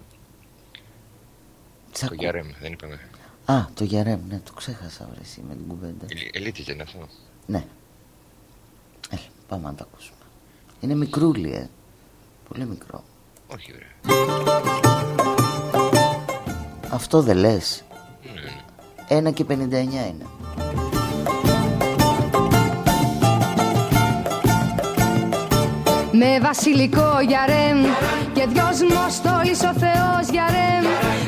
Τσακού. Το Γιαρέμ, δεν είπαμε. Α, το Γιαρέμ, ναι, το ξέχασα βρε, εσύ με την κουβέντα. Ελίτης δεν είναι αυτό. Ναι. Έλα, πάμε να το ακούσουμε. Είναι μικρούλι, ε. Πολύ μικρό. Όχι, βρε. Αυτό δεν λες. Ναι, ναι. Ένα και 59 είναι. Με βασιλικό γιαρέμ και δυόσμο στόλις ο Θεός γιαρέμ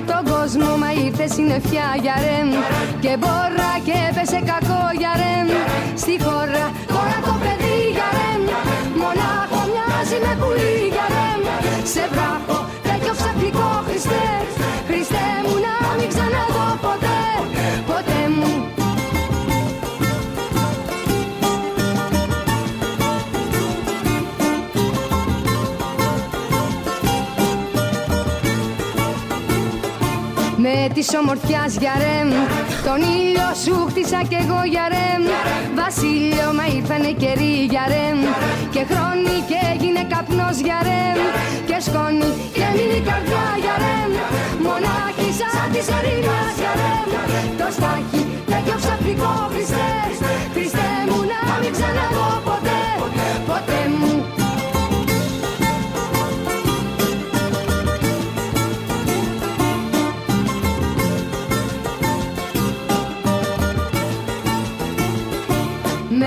Τον κόσμο μα ήρθες συννεφιά γιαρέμ Και μπόρα και έπεσε κακό γιαρέμ Στη χώρα, χώρα το παιδί γιαρέμ Μονάχο μοιάζει με πουλί γιαρέμ Σε βράχο τέτοιο ψαχτικό Χριστέ Χριστέ Με της ομορφιάς γιαρέμ Τον ήλιο σου χτίσα κι εγώ γιαρέμ Βασίλειο μα ήρθανε καιροί γιαρέμ Και χρόνοι και έγινε καπνός γιαρέμ Και σκόνη και μείνει η καρδιά γιαρέμ Μονάχη σαν της ερήνας γιαρέμ Το στάχι τέτοιο ψαφρικό Χριστέ Χριστέ μου να μην ξαναδώ ποτέ Ποτέ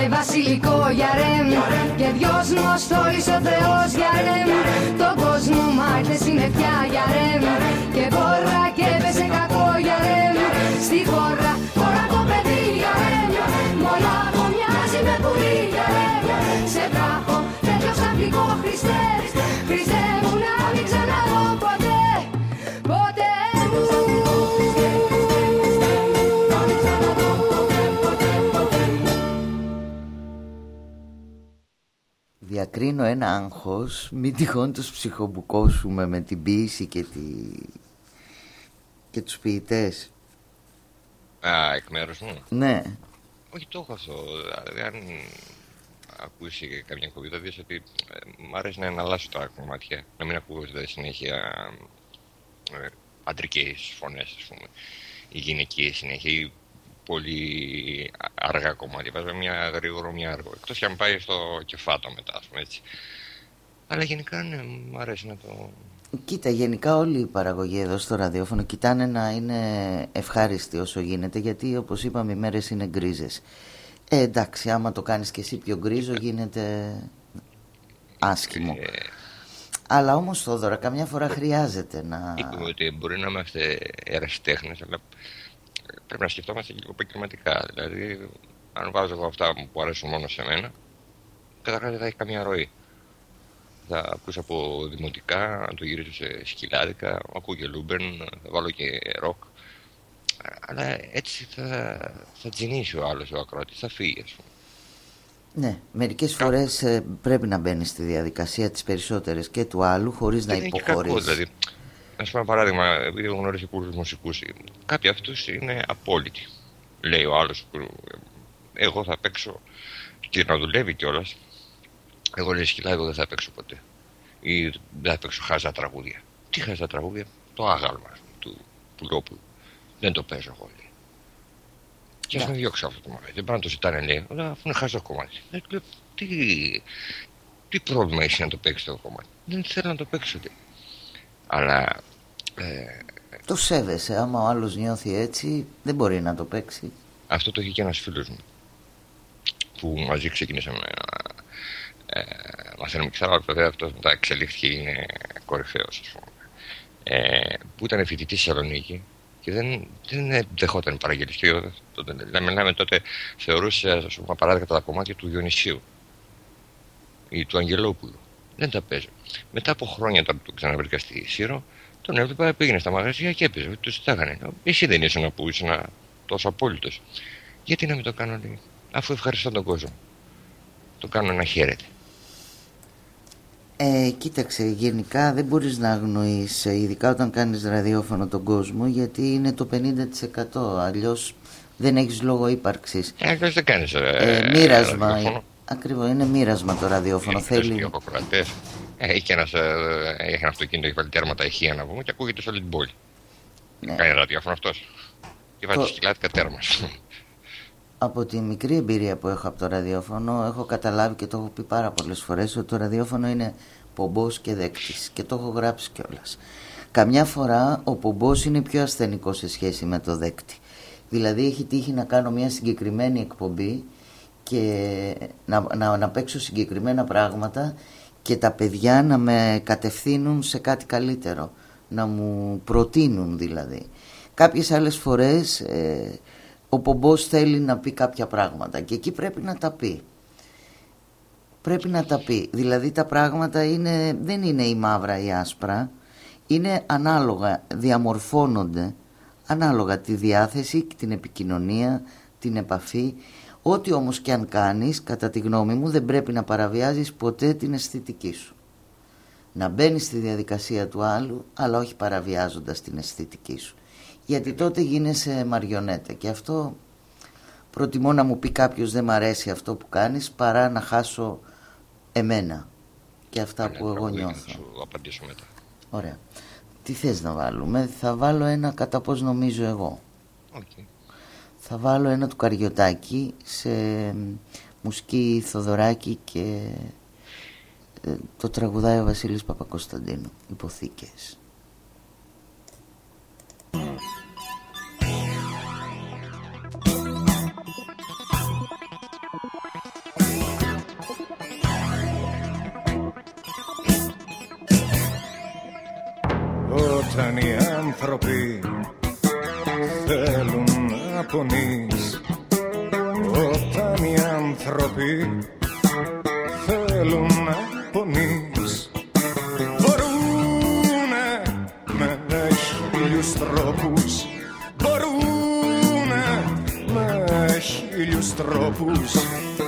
Με βασιλικό γιαρέμ. Και δυόσμος στόλις ο Θεός γιαρέμ. Τον κόσμο μ' συννεφιά γιαρέμ. Και μπόρα και έπεσε κακό γιαρέμ. Στη χώρα, χώρα το παιδί γιαρέμ. Μονάχο μοιάζει με πουλί γιαρέμ. Σε βράχο τέτοιο σαμπλικό Χριστέ. Χριστέ μου να Διακρίνω ένα άγχος, μην τυχόν τους ψυχομπουκώσουμε με την ποίηση και, τη... και τους ποιητές. Α, εκ μέρους μου; Ναι. Όχι, το έχω αυτό. Δηλαδή, αν ακούσει καμιά εκπομπή, θα δεις ότι ε, μ' αρέσει να εναλλάσσω τα κομμάτια. Να μην ακούω δηλαδή, συνέχεια ε, αντρικές φωνές, ας πούμε. Ή γυναικείες συνέχεια. Ή πολύ αργά κομμάτια. Βάζω μια γρήγορο, μια αργό. Εκτός και αν πάει στο κεφάτο μετά, ας πούμε έτσι. Αλλά γενικά, ναι, μου αρέσει να το... Κοίτα, γενικά όλη η παραγωγή εδώ στο ραδιόφωνο κοιτάνε να είναι ευχάριστη όσο γίνεται γιατί όπως είπαμε οι μέρες είναι γκρίζες. Ε, εντάξει, άμα το κάνεις και εσύ πιο γκρίζο γίνεται άσχημο. Ε, Αλλά όμως Θόδωρα καμιά φορά χρειάζεται να... Είπαμε ότι μπορεί να είμαστε ερασιτέχνες, αλλά πρέπει να σκεφτόμαστε και λίγο επαγγελματικά. Δηλαδή, αν βάζω εγώ αυτά που αρέσουν μόνο σε μένα, καταρχάς δεν θα έχει καμία ροή. Θα ακούσω από δημοτικά, να το γυρίσω σε σκυλάδικα, ακούω και λούμπερν, θα βάλω και ροκ. Αλλά έτσι θα, θα τζινίσει ο άλλος ο ακρότης, θα φύγει ας πούμε. Ναι, μερικές φορές ε, πρέπει να μπαίνει στη διαδικασία τις περισσότερες και του άλλου χωρίς να Δεν είναι και κακό, υποχωρείς. δηλαδή. Να σου πω ένα παράδειγμα, επειδή έχω γνωρίσει πολλούς μουσικούς. Κάποιοι αυτούς είναι απόλυτοι. Λέει ο άλλος που εγώ θα παίξω και να δουλεύει κιόλας. Εγώ λέει σκυλά, εγώ δεν θα παίξω ποτέ. Ή δεν θα παίξω χάζα τραγούδια. Τι χάζα τραγούδια, το άγαλμα του Πουλόπουλου. Δεν το παίζω εγώ, λέει. Και ας με διώξει αυτό το μαγαζί. Δεν πρέπει να το ζητάνε, λέει. Αλλά αφού είναι χάζα κομμάτι. Δεν λέω, τι, τι πρόβλημα έχει να το παίξεις το κομμάτι; Δεν θέλω να το παίξω, λέει. Αλλά. Ε, το σέβεσαι. Άμα ο άλλος νιώθει έτσι, δεν μπορεί να το παίξει. Αυτό το είχε και ένας φίλος μου. Που μαζί ξεκίνησαμε ε, μαθαίνουμε κιθάρα, αλλά βέβαια αυτός μετά εξελίχθηκε είναι κορυφαίος, ας πούμε. Ε, που ήταν φοιτητής στη Θεσσαλονίκη και δεν, δεν δεχόταν παραγγελιστή. Δηλαδή, μιλάμε τότε, θεωρούσε, ας πούμε, παράδειγμα τα κομμάτια του Διονυσίου ή του Αγγελόπουλου. Δεν τα παίζω. Μετά από χρόνια, όταν του ξαναβρήκα στη Σύρο, τον έβλεπα, πήγαινε στα μαγαζιά και έπαιζε. Τους ζητάγανε. Εσύ δεν ήσουν που ήσουν τόσο απόλυτος. Γιατί να μην το κάνω, λέει, αφού ευχαριστώ τον κόσμο. Το κάνω να χαίρεται. Ε, κοίταξε, γενικά δεν μπορείς να αγνοείς, ειδικά όταν κάνεις ραδιόφωνο τον κόσμο, γιατί είναι το 50%, αλλιώς δεν έχεις λόγο ύπαρξης. Ε, αλλιώς δεν κάνεις ε, ε, Μοίρασμα, ακριβώς, είναι μοίρασμα το ραδιόφωνο. Είναι θέλει... ακροατές. Ε, έχει ένας, ε, έχει ένα αυτοκίνητο, έχει βάλει τέρματα ηχεία να πούμε και ακούγεται σε όλη την πόλη. Ναι. Κάνει ραδιόφωνο αυτός. Και βάλει το... σκυλάτικα τέρμα από τη μικρή εμπειρία που έχω από το ραδιόφωνο έχω καταλάβει και το έχω πει πάρα πολλές φορές ότι το ραδιόφωνο είναι πομπός και δέκτης και το έχω γράψει κιόλας. Καμιά φορά ο πομπός είναι πιο ασθενικός σε σχέση με το δέκτη. Δηλαδή έχει τύχει να κάνω μια συγκεκριμένη εκπομπή και να, να, να παίξω συγκεκριμένα πράγματα και τα παιδιά να με κατευθύνουν σε κάτι καλύτερο. Να μου προτείνουν δηλαδή. Κάποιες άλλες φορές ε, ο πομπός θέλει να πει κάποια πράγματα και εκεί πρέπει να τα πει. Πρέπει να τα πει. Δηλαδή τα πράγματα είναι, δεν είναι η μαύρα ή άσπρα, είναι ανάλογα, διαμορφώνονται ανάλογα τη διάθεση, την επικοινωνία, την επαφή. Ό,τι όμως και αν κάνεις, κατά τη γνώμη μου, δεν πρέπει να παραβιάζεις ποτέ την αισθητική σου. Να μπαίνεις στη διαδικασία του άλλου, αλλά όχι παραβιάζοντας την αισθητική σου γιατί τότε γίνεσαι μαριονέτα και αυτό προτιμώ να μου πει κάποιος δεν μ' αρέσει αυτό που κάνεις παρά να χάσω εμένα και αυτά που εγώ νιώθω. σου απαντήσω μετά. Ωραία. Τι θες να βάλουμε, θα βάλω ένα κατά πώς νομίζω εγώ. Okay. Θα βάλω ένα του Καριωτάκη σε μουσική Θοδωράκη και ε, το τραγουδάει ο Βασίλης Παπακοσταντίνου, Υποθήκες. Όταν οι άνθρωποι θέλουν να πονείς Όταν οι άνθρωποι θέλουν να πονείς Μπορούνε με χίλιους τρόπους. Μπορούνε με χίλιους τρόπους.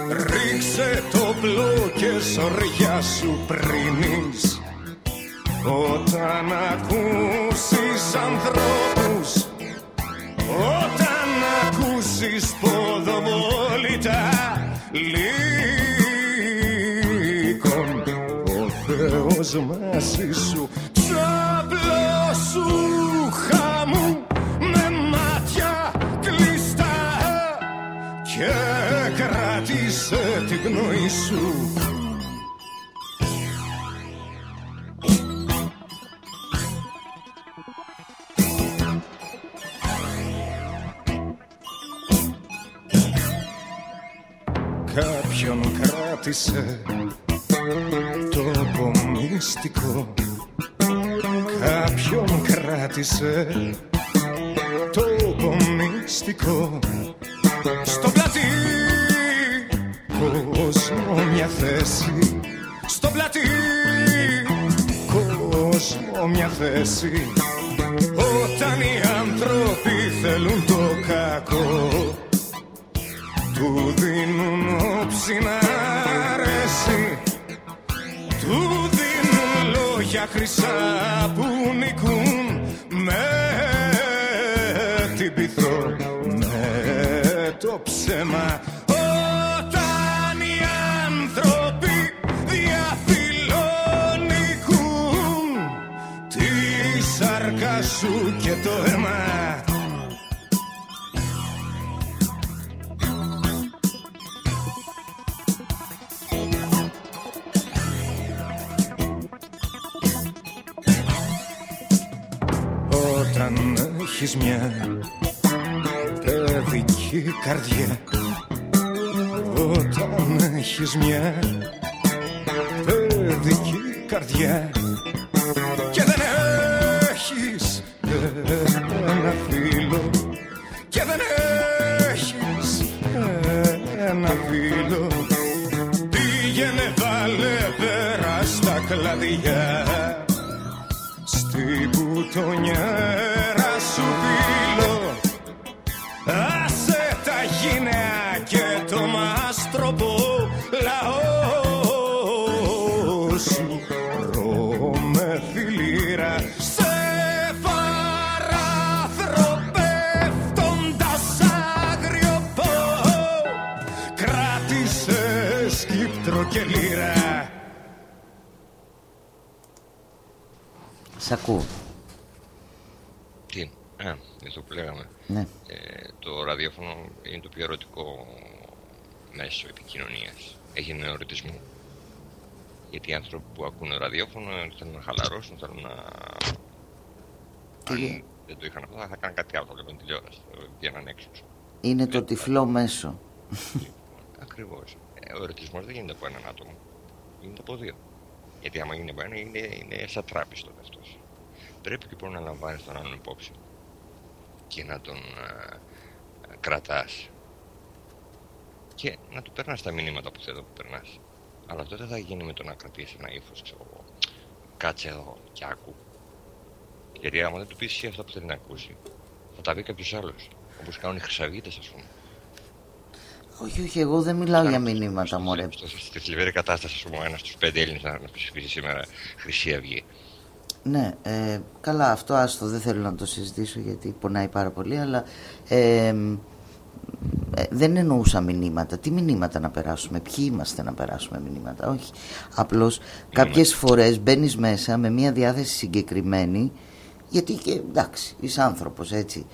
Ρίξε το πλό και σωριά σου πρινείς όταν ακούσεις Θεός μαζί σου. Τσάπλο σου χάμου Με μάτια κλειστά. Και κράτησε την πνοή σου. Κράτησε κράτησε το μυστικό Στο πλατή. Κόσμο μια θέση Στο πλατή. Κόσμο μια θέση. Όταν οι άνθρωποι σου και το αίμα Όταν έχεις μια παιδική καρδιά Όταν έχεις μια παιδική καρδιά στην επικοινωνίας. Έχει νεορωτισμό. Γιατί οι άνθρωποι που ακούνε ραδιόφωνο θέλουν να χαλαρώσουν, θέλουν να... Αν δεν το είχαν αυτό θα κάνουν κάτι άλλο, θα βλέπουν τηλεόραση, θα βγαίναν έξω. Είναι το τυφλό μέσο. Ακριβώς. Ε, ο ερωτισμός δεν γίνεται από έναν άτομο. Γίνεται από δύο. Γιατί άμα γίνει από ένα είναι, είναι σαν τράπεζο αυτός. Πρέπει λοιπόν να λαμβάνεις τον άλλον υπόψη και να τον α, κρατάς και να του περνάς τα μηνύματα που θέλω που περνάς. Αλλά αυτό δεν θα γίνει με το να κρατήσει ένα ύφος, ξέρω εγώ. Κάτσε εδώ και άκου. Γιατί άμα δεν του πεις εσύ αυτά που θέλει να ακούσει, θα τα πει κάποιος άλλος. Όπως κάνουν οι χρυσαυγίτες, ας πούμε. Όχι, όχι, εγώ δεν μιλάω για μηνύματα, μωρέ. Στη θλιβερή κατάσταση, ας πούμε, ένας στους πέντε Έλληνες να να ψηφίσει σήμερα Χρυσή Αυγή. Ναι, ε, καλά, αυτό άστο δεν θέλω να το συζητήσω γιατί πονάει πάρα πολύ, αλλά ε, ε, δεν εννοούσα μηνύματα. Τι μηνύματα να περάσουμε, ποιοι είμαστε να περάσουμε μηνύματα, όχι. Απλώς κάποιες φορές μπαίνεις μέσα με μια διάθεση συγκεκριμένη, γιατί και εντάξει, είσαι άνθρωπος έτσι.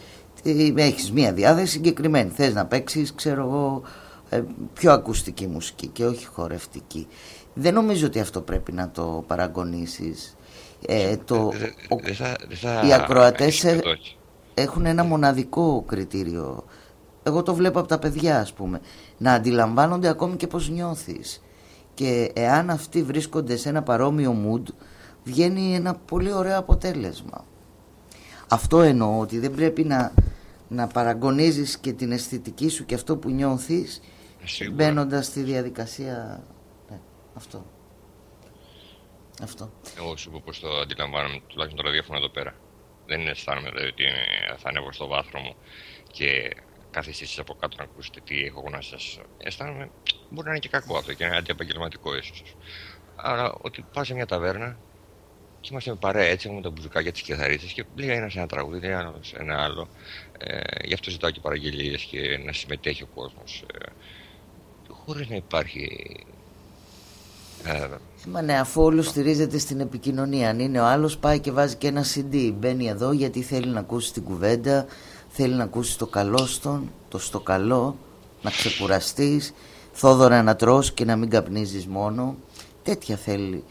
Ε, Έχεις μια διάθεση συγκεκριμένη, θες να παίξεις, ξέρω εγώ, ε, πιο ακουστική μουσική και όχι χορευτική. Δεν νομίζω ότι αυτό πρέπει να το παραγωνίσεις. Ε, το, Δε- ο- δεν θα- δεν θα οι ακροατές έχεις ε- πετώσει. έχουν ένα μοναδικό κριτήριο. Εγώ το βλέπω από τα παιδιά ας πούμε. Να αντιλαμβάνονται ακόμη και πώς νιώθεις. Και εάν αυτοί βρίσκονται σε ένα παρόμοιο mood βγαίνει ένα πολύ ωραίο αποτέλεσμα. Αυτό εννοώ ότι δεν πρέπει να, να παραγωνίζεις και την αισθητική σου και αυτό που νιώθεις Σίγουρα. μπαίνοντας στη διαδικασία. Ναι, αυτό. Αυτό. Εγώ σου πω πώς το αντιλαμβάνομαι, τουλάχιστον το ραδιόφωνο εδώ πέρα. Δεν αισθάνομαι δηλαδή ότι είναι- θα ανέβω στο βάθρο μου και κάθεστε εσείς από κάτω να ακούσετε τι έχω εγώ να σας. Αισθάνομαι, μπορεί να είναι και κακό αυτό και να είναι αντιεπαγγελματικό ίσως. Άρα ότι πας σε μια ταβέρνα και είμαστε με παρέα έτσι, έχουμε τα μπουζουκάκια της κεθαρίτσα και λέει ένας ένα τραγούδι, λέει άλλο ένα άλλο. Ε, γι' αυτό ζητάω και παραγγελίες και να συμμετέχει ο κόσμος. Ε, Χωρίς να υπάρχει. Ε, Μα ναι, αφού όλο στηρίζεται στην επικοινωνία. Αν είναι ο άλλος, πάει και βάζει και ένα CD. Μπαίνει εδώ γιατί θέλει να ακούσει την κουβέντα, θέλει να ακούσεις το καλό στον, το στο καλό, να ξεκουραστείς, θόδωρα να τρως και να μην καπνίζεις μόνο. Τέτοια θέλει.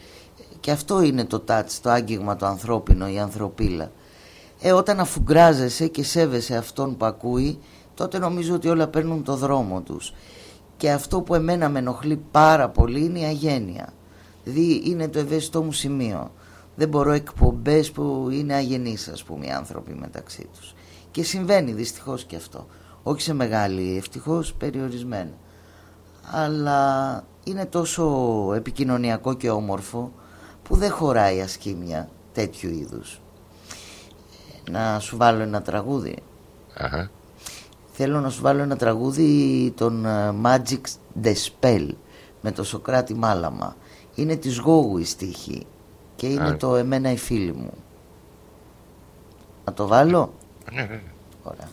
Και αυτό είναι το touch, το άγγιγμα το ανθρώπινο, η ανθρωπίλα. Ε, όταν αφουγκράζεσαι και σέβεσαι αυτόν που ακούει, τότε νομίζω ότι όλα παίρνουν το δρόμο τους. Και αυτό που εμένα με ενοχλεί πάρα πολύ είναι η αγένεια. Δηλαδή είναι το ευαίσθητό μου σημείο. Δεν μπορώ εκπομπές που είναι αγενείς ας πούμε οι άνθρωποι μεταξύ τους. Και συμβαίνει δυστυχώς και αυτό. Όχι σε μεγάλη, ευτυχώς περιορισμένα. Αλλά είναι τόσο επικοινωνιακό και όμορφο που δεν χωράει ασχήμια τέτοιου είδους. Να σου βάλω ένα τραγούδι. Αχα. Θέλω να σου βάλω ένα τραγούδι των ε, Magic The Spell με το Σοκράτη Μάλαμα. Είναι της Γόγου η στίχη και είναι Α. το «Εμένα η φίλη μου». Να το βάλω; Ναι, βέβαια. Ωραία.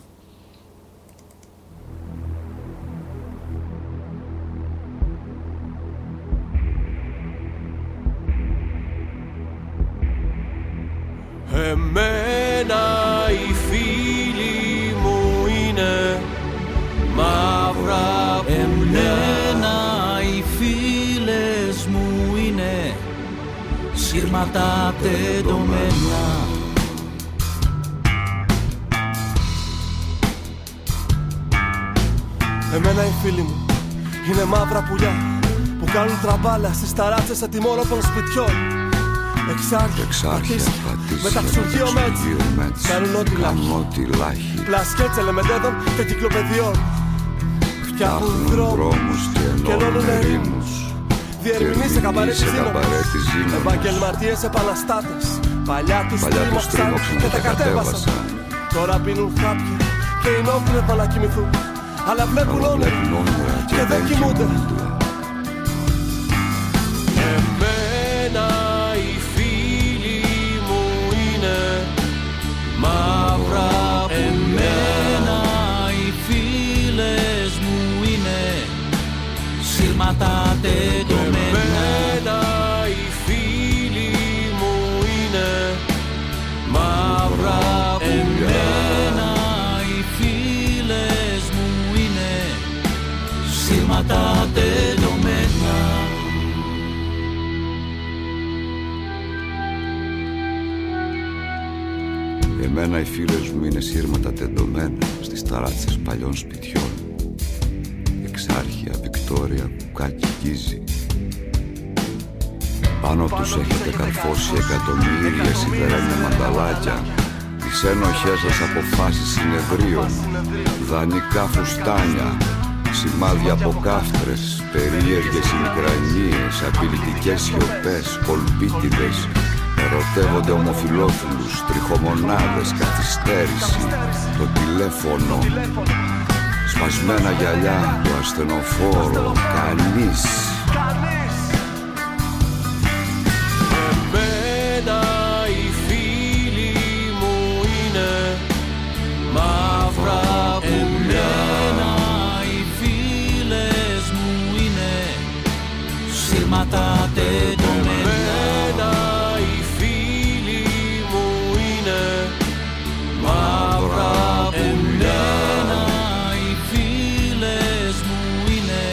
Εμένα Εμένα οι φίλοι μου είναι μαύρα Εμένα οι φίλες μου είναι σύρματα τεντωμένα Εμένα οι φίλοι μου είναι μαύρα πουλιά που κάνουν τραμπάλα στις ταράτσες ατιμόρροπων σπιτιών. Εξάρχεια, Εξάρχεια, πατήσια, μεταξουργείο μέτς, κάνουν ό,τι λάχει. λάχει. Πλασκέτς ελεμεντέδων και κυκλοπαιδιών. Φτιάχνουν δρόμους και ενώνουν ερήμους. Διερμηνείς σε καμπαρέ της δύναμης. Επαγγελματίες επαναστάτες. Παλιά τους Παλιά τους τρίμωξαν τρίμωξαν και τα κατέβασαν. Τώρα πίνουν χάπια και είναι όπλευμα να κοιμηθούν. Αλλά βλέπουν όνειρα και δεν κοιμούνται. Εμένα οι φίλοι μου είναι μαύρα. Εμένα οι φίλες μου είναι σύρματα τεντωμένα σύρματα τεντωμένα Εμένα οι φίλες μου είναι σύρματα τεντωμένα στις ταράτσες παλιών σπιτιών. Εξάρχεια, Βικτόρια, Κουκάκι, Γκίζη. Πάνω τους έχετε καρφώσει εκατομμύρια σιδερένια μανταλάκια. Τις ένοχές σας αποφάσεις συνεδρίων δανεικά φουστάνια σημάδια από κάφτρες περίεργες ηλικρανίες απειλητικές σιωπές, κολπίτιδες. Ερωτεύονται ομοφιλόφιλους τριχομονάδες, καθυστέρηση το τηλέφωνο. Σπασμένα γυαλιά το ασθενοφόρο κανείς. Εμένα οι φίλοι μου είναι μαύρα Εμένα σύρματα τεντωμένα. Εμένα οι φίλοι μου είναι μαύρα Εμένα οι φίλες μου είναι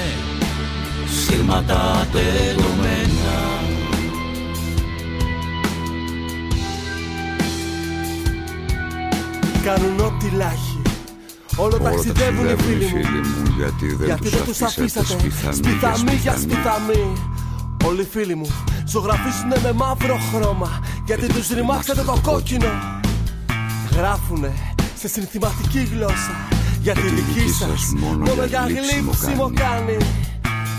σύρματα τεντωμένα. Κάνουν ό,τι λάχει. Όλο Όλα ταξιδεύουν οι φίλοι μου. μου γιατί δεν Γιατί δεν τους τους αφήσατε αφήσατε. σπιθαμί για σπιθαμί για σπιθαμί σπιθαμί Όλοι οι φίλοι μου ζωγραφίζουνε με μαύρο χρώμα Γιατί τους ρημάξατε το κόκκινο. Γράφουνε σε συνθηματική γλώσσα Για τη δική σας μόνο για γλύψιμο κάνει.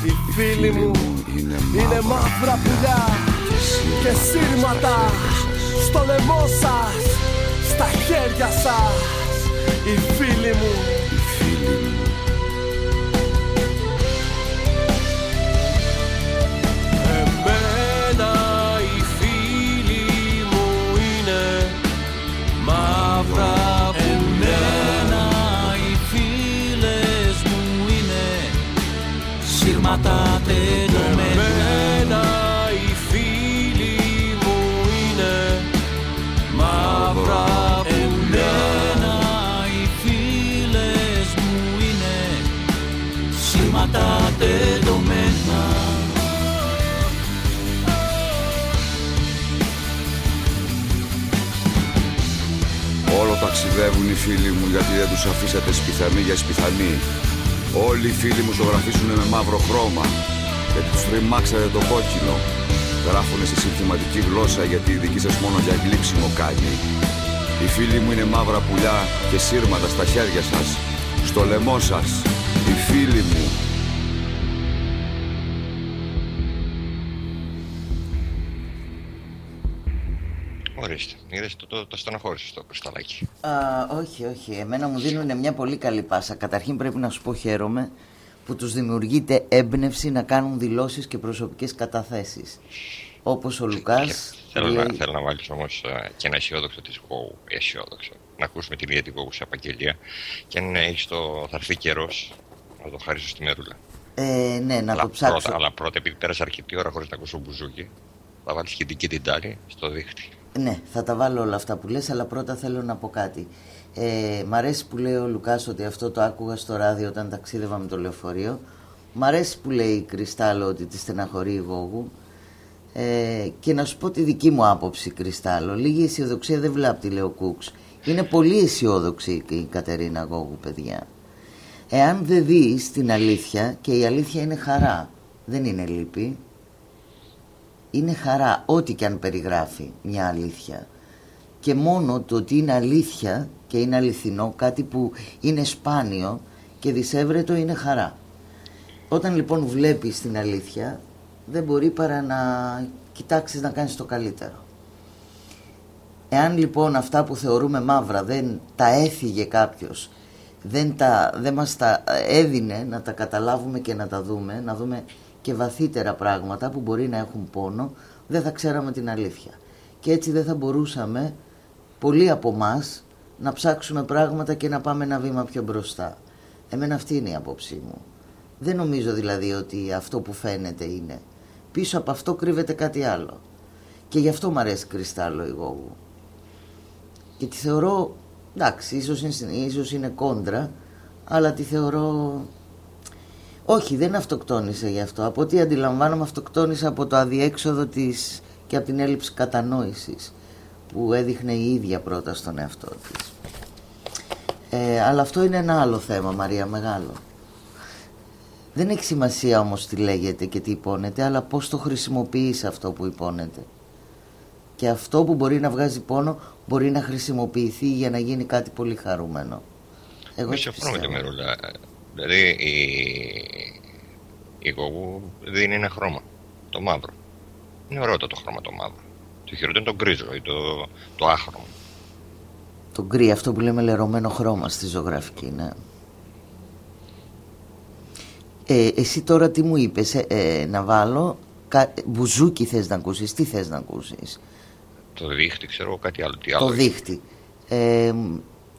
Οι φίλοι μου είναι μαύρα πουλιά Και σύρματα. στο λαιμό σας Στα χέρια σας. Οι φίλοι μου σύρματα τεντωμένα Εμένα οι φίλοι μου είναι μαύρα Εμένα οι φίλες μου είναι σύρματα τεντωμένα. Όλο ταξιδεύουν οι φίλοι μου γιατί δεν τους αφήσατε σπιθανή για σπιθανή Όλοι οι φίλοι μου ζωγραφίσουν με μαύρο χρώμα γιατί τους τριμάξατε το κόκκινο. Γράφουνε σε συνθηματική γλώσσα γιατί η δική σας μόνο για γλύψιμο κάνει. Οι φίλοι μου είναι μαύρα πουλιά και σύρματα στα χέρια σας. Στο λαιμό σας Οι φίλοι μου Ορίστε, είδες το, το, το στεναχώρησες το κρυσταλάκι. Α, όχι, όχι. Εμένα μου δίνουν μια πολύ καλή πάσα. Καταρχήν πρέπει να σου πω χαίρομαι που τους δημιουργείται έμπνευση να κάνουν δηλώσεις και προσωπικές καταθέσεις. Όπως ο Λουκάς Θέλω, λέει... να, θέλω να βάλεις όμως ε, και ένα αισιόδοξο της WoW, αισιόδοξο. Να ακούσουμε την ίδια την WoW σε απαγγελία και αν έχεις το θα έρθει καιρός να το χαρίσω στη Μερούλα. Ε, ναι, να αλλά το ψάξω. Πρώτα, αλλά πρώτα, επειδή πέρασε αρκετή ώρα χωρίς να ακούσω μπουζούκι, θα βάλεις και την Kitty Dali στο δίχτυ. Ναι, θα τα βάλω όλα αυτά που λες, αλλά πρώτα θέλω να πω κάτι. Ε, μ' αρέσει που λέει ο Λουκάς ότι αυτό το άκουγα στο ράδιο όταν ταξίδευα με το λεωφορείο. Μ' αρέσει που λέει η Κρυστάλλο ότι τη στεναχωρεί η Γόγου. Ε, και να σου πω τη δική μου άποψη, Κρυστάλλο. Λίγη αισιοδοξία δεν βλάπτει, λέει ο Κούξ. Είναι πολύ αισιόδοξη η Κατερίνα Γόγου, παιδιά. Εάν δεν δεις την αλήθεια, και η αλήθεια είναι χαρά, δεν είναι λύπη, είναι χαρά ό,τι και αν περιγράφει μια αλήθεια. Και μόνο το ότι είναι αλήθεια και είναι αληθινό, κάτι που είναι σπάνιο και δισεύρετο είναι χαρά. Όταν λοιπόν βλέπεις την αλήθεια, δεν μπορεί παρά να κοιτάξεις να κάνεις το καλύτερο. Εάν λοιπόν αυτά που θεωρούμε μαύρα δεν τα έφυγε κάποιος, δεν, τα, δεν μας τα έδινε να τα καταλάβουμε και να τα δούμε, να δούμε και βαθύτερα πράγματα που μπορεί να έχουν πόνο, δεν θα ξέραμε την αλήθεια. Και έτσι δεν θα μπορούσαμε, πολλοί από εμά να ψάξουμε πράγματα και να πάμε ένα βήμα πιο μπροστά. Εμένα αυτή είναι η απόψή μου. Δεν νομίζω δηλαδή ότι αυτό που φαίνεται είναι. Πίσω από αυτό κρύβεται κάτι άλλο. Και γι' αυτό μου αρέσει Κρυστάλλο η Γόγου. Και τη θεωρώ, εντάξει, ίσως είναι, ίσως είναι κόντρα, αλλά τη θεωρώ... Όχι, δεν αυτοκτόνησε γι' αυτό. Από ό,τι αντιλαμβάνομαι αυτοκτόνησε από το αδιέξοδο της και από την έλλειψη κατανόησης που έδειχνε η ίδια πρώτα στον εαυτό της. Ε, αλλά αυτό είναι ένα άλλο θέμα, Μαρία, μεγάλο. Δεν έχει σημασία όμως τι λέγεται και τι υπόνεται, αλλά πώς το χρησιμοποιείς αυτό που υπόνεται. Και αυτό που μπορεί να βγάζει πόνο μπορεί να χρησιμοποιηθεί για να γίνει κάτι πολύ χαρούμενο. Εγώ Μη συμφωνώ με τη Μερούλα. Δηλαδή η, η Γογού δίνει ένα χρώμα, το μαύρο. Είναι ωραίο το χρώμα το μαύρο. Το χειρότερο είναι το γκρίζο ή το, το άχρωμο. Το γκρι, αυτό που λέμε λερωμένο χρώμα στη ζωγραφική, ναι. Ε, εσύ τώρα τι μου είπες, ε, ε, να βάλω κα, μπουζούκι θες να ακούσεις, τι θες να ακούσεις; Το δίχτυ, ξέρω κάτι άλλο. Τι άλλο το δίχτυ. Ε,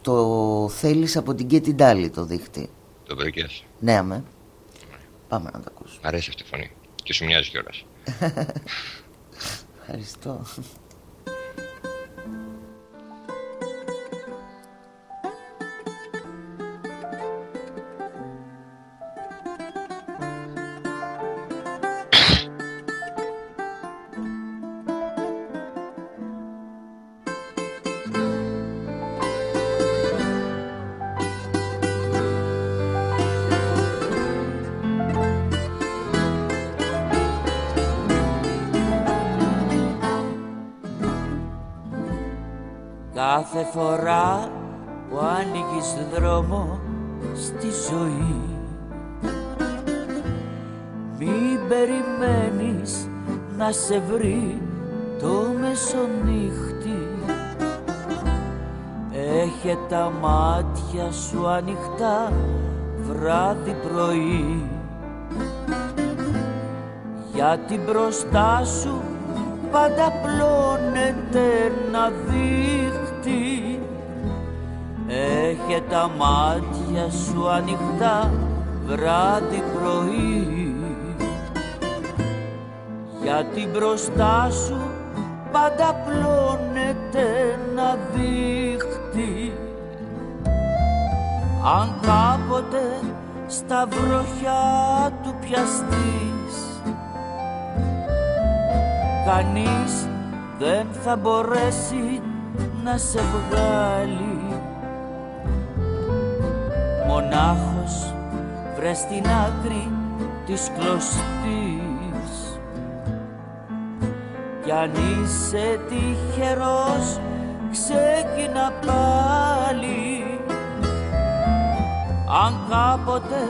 το θέλεις από την Κέτι Ντάλι το δίχτυ; Το βρήκες. Ναι, αμέ. Πάμε να το ακούσουμε. Αρέσει αυτή η φωνή. Και σου μοιάζει κιόλας. *laughs* Ευχαριστώ. Κάθε φορά που άνοιγεις δρόμο στη ζωή. Μην περιμένεις να σε βρει το μεσονύχτη. Έχε τα μάτια σου ανοιχτά βράδυ πρωί. Γιατί μπροστά σου πάντα πλώνεται να δείχνει Έχε τα μάτια σου ανοιχτά βράδυ πρωί. Γιατί μπροστά σου πάντα πλώνεται να δείχτη αν κάποτε στα βροχιά του πιαστείς κανείς δεν θα μπορέσει να σε βγάλει. Μονάχος βρες στην άκρη της κλωστής. Κι αν είσαι τυχερός ξεκινά πάλι. Αν κάποτε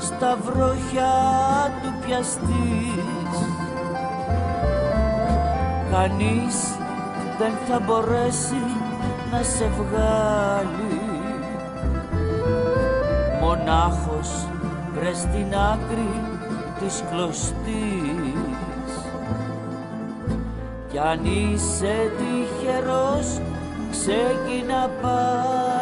στα βροχιά του πιαστείς κανείς δεν θα μπορέσει να σε βγάλει. Μονάχος βρες στην άκρη της κλωστής. Κι αν είσαι τυχερός ξεκινά πάλι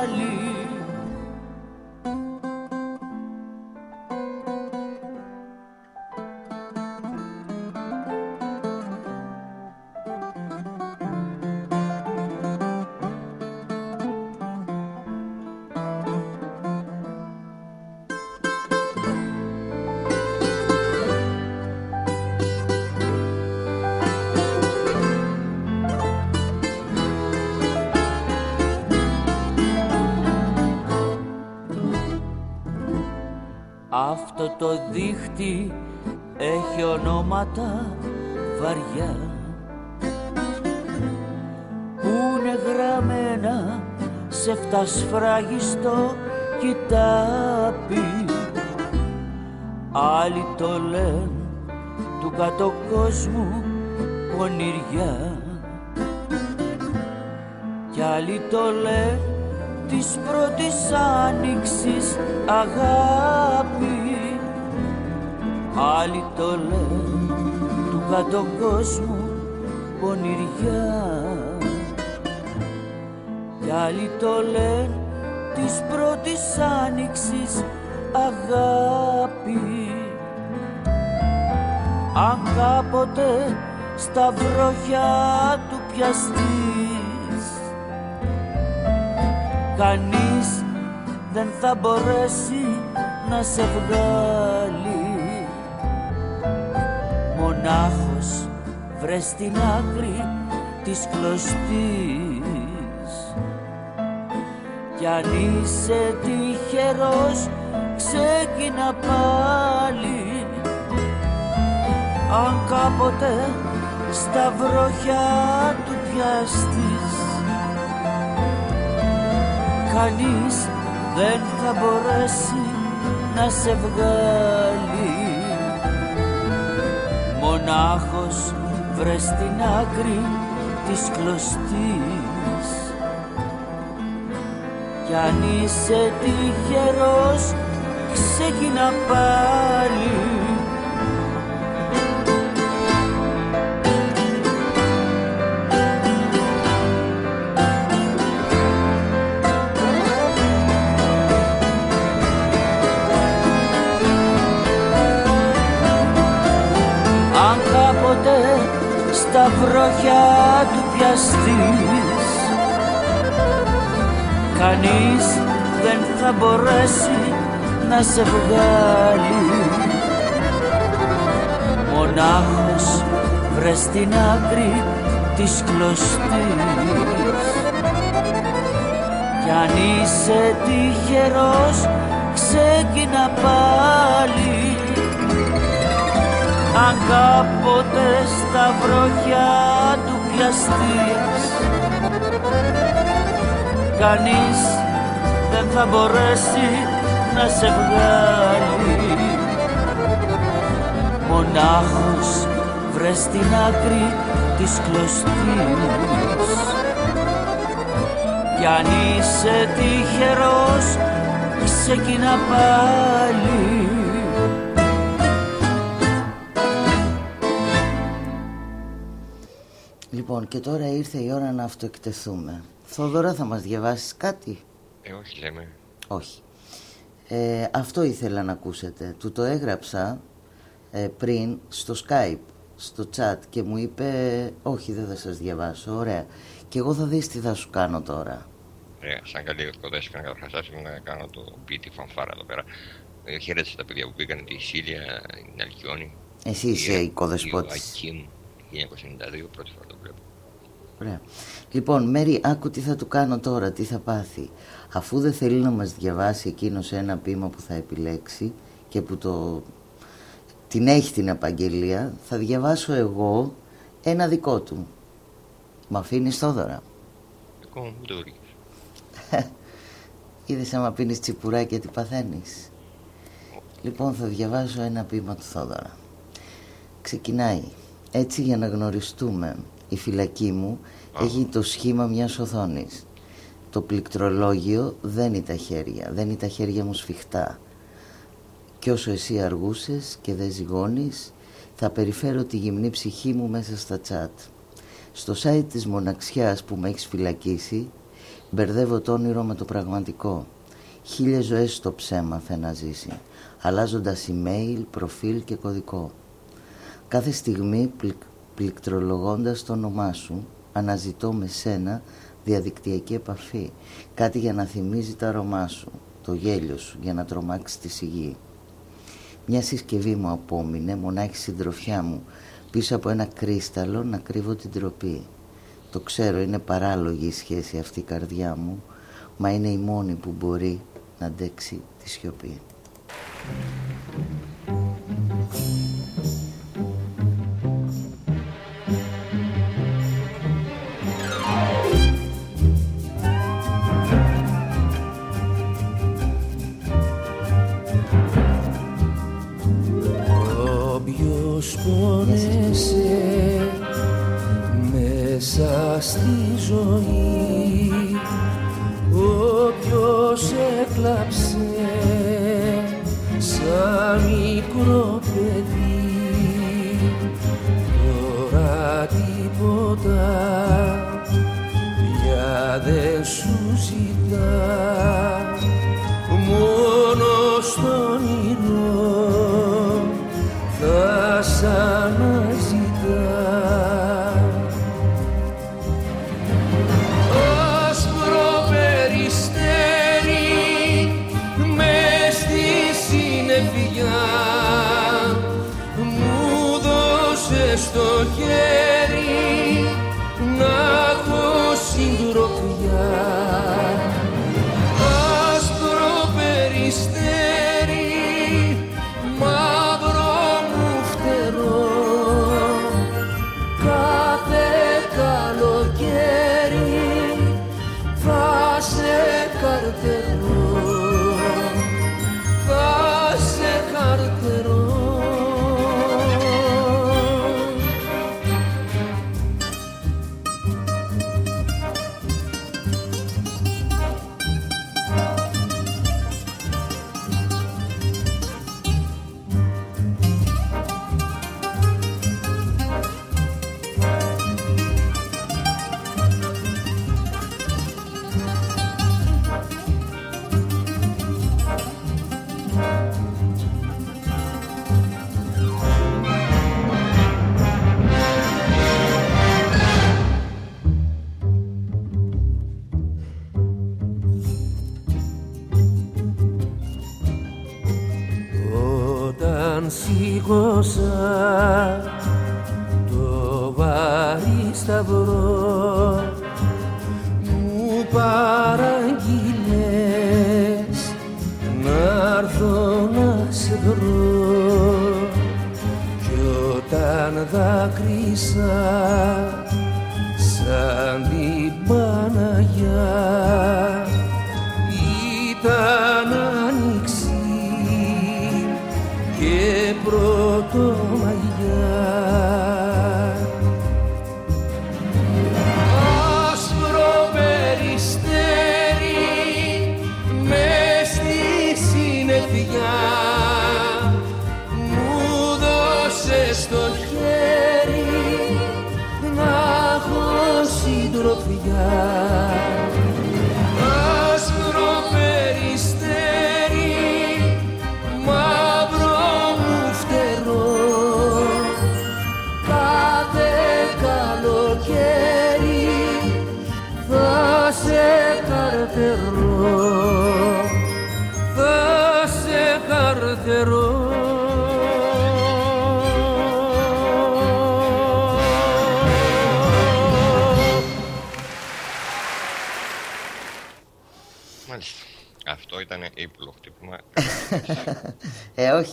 δίχτυ έχει ονόματα βαριά. Που είναι γραμμένα σε φτασφράγιστο κοιτάπι άλλοι το λένε του κάτω κόσμου πονηριά κι άλλοι το λένε της πρώτης άνοιξης αγάπη άλλοι το λένε του κάτω κόσμου πονηριά. Κι άλλοι το λένε της πρώτης άνοιξης αγάπη. Αν κάποτε στα βροχιά του πιαστείς κανείς δεν θα μπορέσει να σε βγάλει μονάχος βρες στην άκρη της κλωστής. Κι αν είσαι τυχερός ξεκίνα πάλι. Αν κάποτε στα βροχιά του πιάστης κανείς δεν θα μπορέσει να σε βγάλει μονάχος βρες στην άκρη της κλωστής. Κι αν είσαι τυχερός ξεκινά πάλι βροχιά του πιαστείς κανείς δεν θα μπορέσει να σε βγάλει. Μονάχος βρες στην άκρη της κλωστής. Κι αν είσαι τυχερός ξεκίνα πάλι αν κάποτε στα βροχιά του πιαστείς κανείς δεν θα μπορέσει να σε βγάλει. Μονάχος βρες στην άκρη της κλωστής. Κι αν είσαι τυχερός ξεκινά πάλι Λοιπόν, και τώρα ήρθε η ώρα να αυτοεκτεθούμε. Θόδωρα, θα μας διαβάσεις κάτι; Ε, όχι λέμε. Όχι. Ε, αυτό ήθελα να ακούσετε. Του το έγραψα ε, πριν στο Skype, στο chat και μου είπε όχι δεν θα σας διαβάσω, ωραία. Και εγώ θα δεις τι θα σου κάνω τώρα. Ωραία, σαν καλή ορθοδέσπινα καταρχάς θα ήθελα να κάνω το ποιητή φανφάρα εδώ πέρα. Ε, χαιρέτησα τα παιδιά που πήγαν τη Σίλια, την Αλκιόνη. Εσύ είσαι η- οικοδεσπότης. Η Ακίμ, 1992, πρώτη φορά το βλέπω. Ωραία. Λοιπόν, Μέρη, άκου τι θα του κάνω τώρα, τι θα πάθει. Αφού δεν θέλει να μας διαβάσει εκείνος ένα ποίημα που θα επιλέξει και που το... την έχει την απαγγελία, θα διαβάσω εγώ ένα δικό του. Μ' αφήνεις Θόδωρα; Δικό μου το βρήκες. *laughs* Είδες άμα πίνεις τσιπουράκια τι παθαίνεις; Λοιπόν, θα διαβάσω ένα ποίημα του Θόδωρα. Ξεκινάει. Έτσι για να γνωριστούμε. Η φυλακή μου έχει το σχήμα μιας οθόνης. Το πληκτρολόγιο δεν είναι τα χέρια. Δεν είναι τα χέρια μου σφιχτά. Κι όσο εσύ αργούσες και δεν ζυγώνεις, θα περιφέρω τη γυμνή ψυχή μου μέσα στα τσάτ. Στο site της μοναξιάς που με έχεις φυλακίσει, μπερδεύω το όνειρο με το πραγματικό. Χίλιες ζωές στο ψέμα θα να ζήσει, αλλάζοντας email, προφίλ και κωδικό. Κάθε στιγμή πληκ, πληκτρολογώντας το όνομά σου, αναζητώ με σένα διαδικτυακή επαφή. Κάτι για να θυμίζει τα αρώμά σου, το γέλιο σου, για να τρομάξεις τη σιγή. Μια συσκευή μου απόμεινε, μονάχη συντροφιά μου, πίσω από ένα κρίσταλο να κρύβω την τροπή. Το ξέρω, είναι παράλογη η σχέση αυτή η καρδιά μου, μα είναι η μόνη που μπορεί να αντέξει τη σιωπή. σκόνεσαι μέσα στη ζωή. Όποιος έκλαψε σαν μικρό παιδί τώρα τίποτα πια δεν σου ζητά. Μόνος στον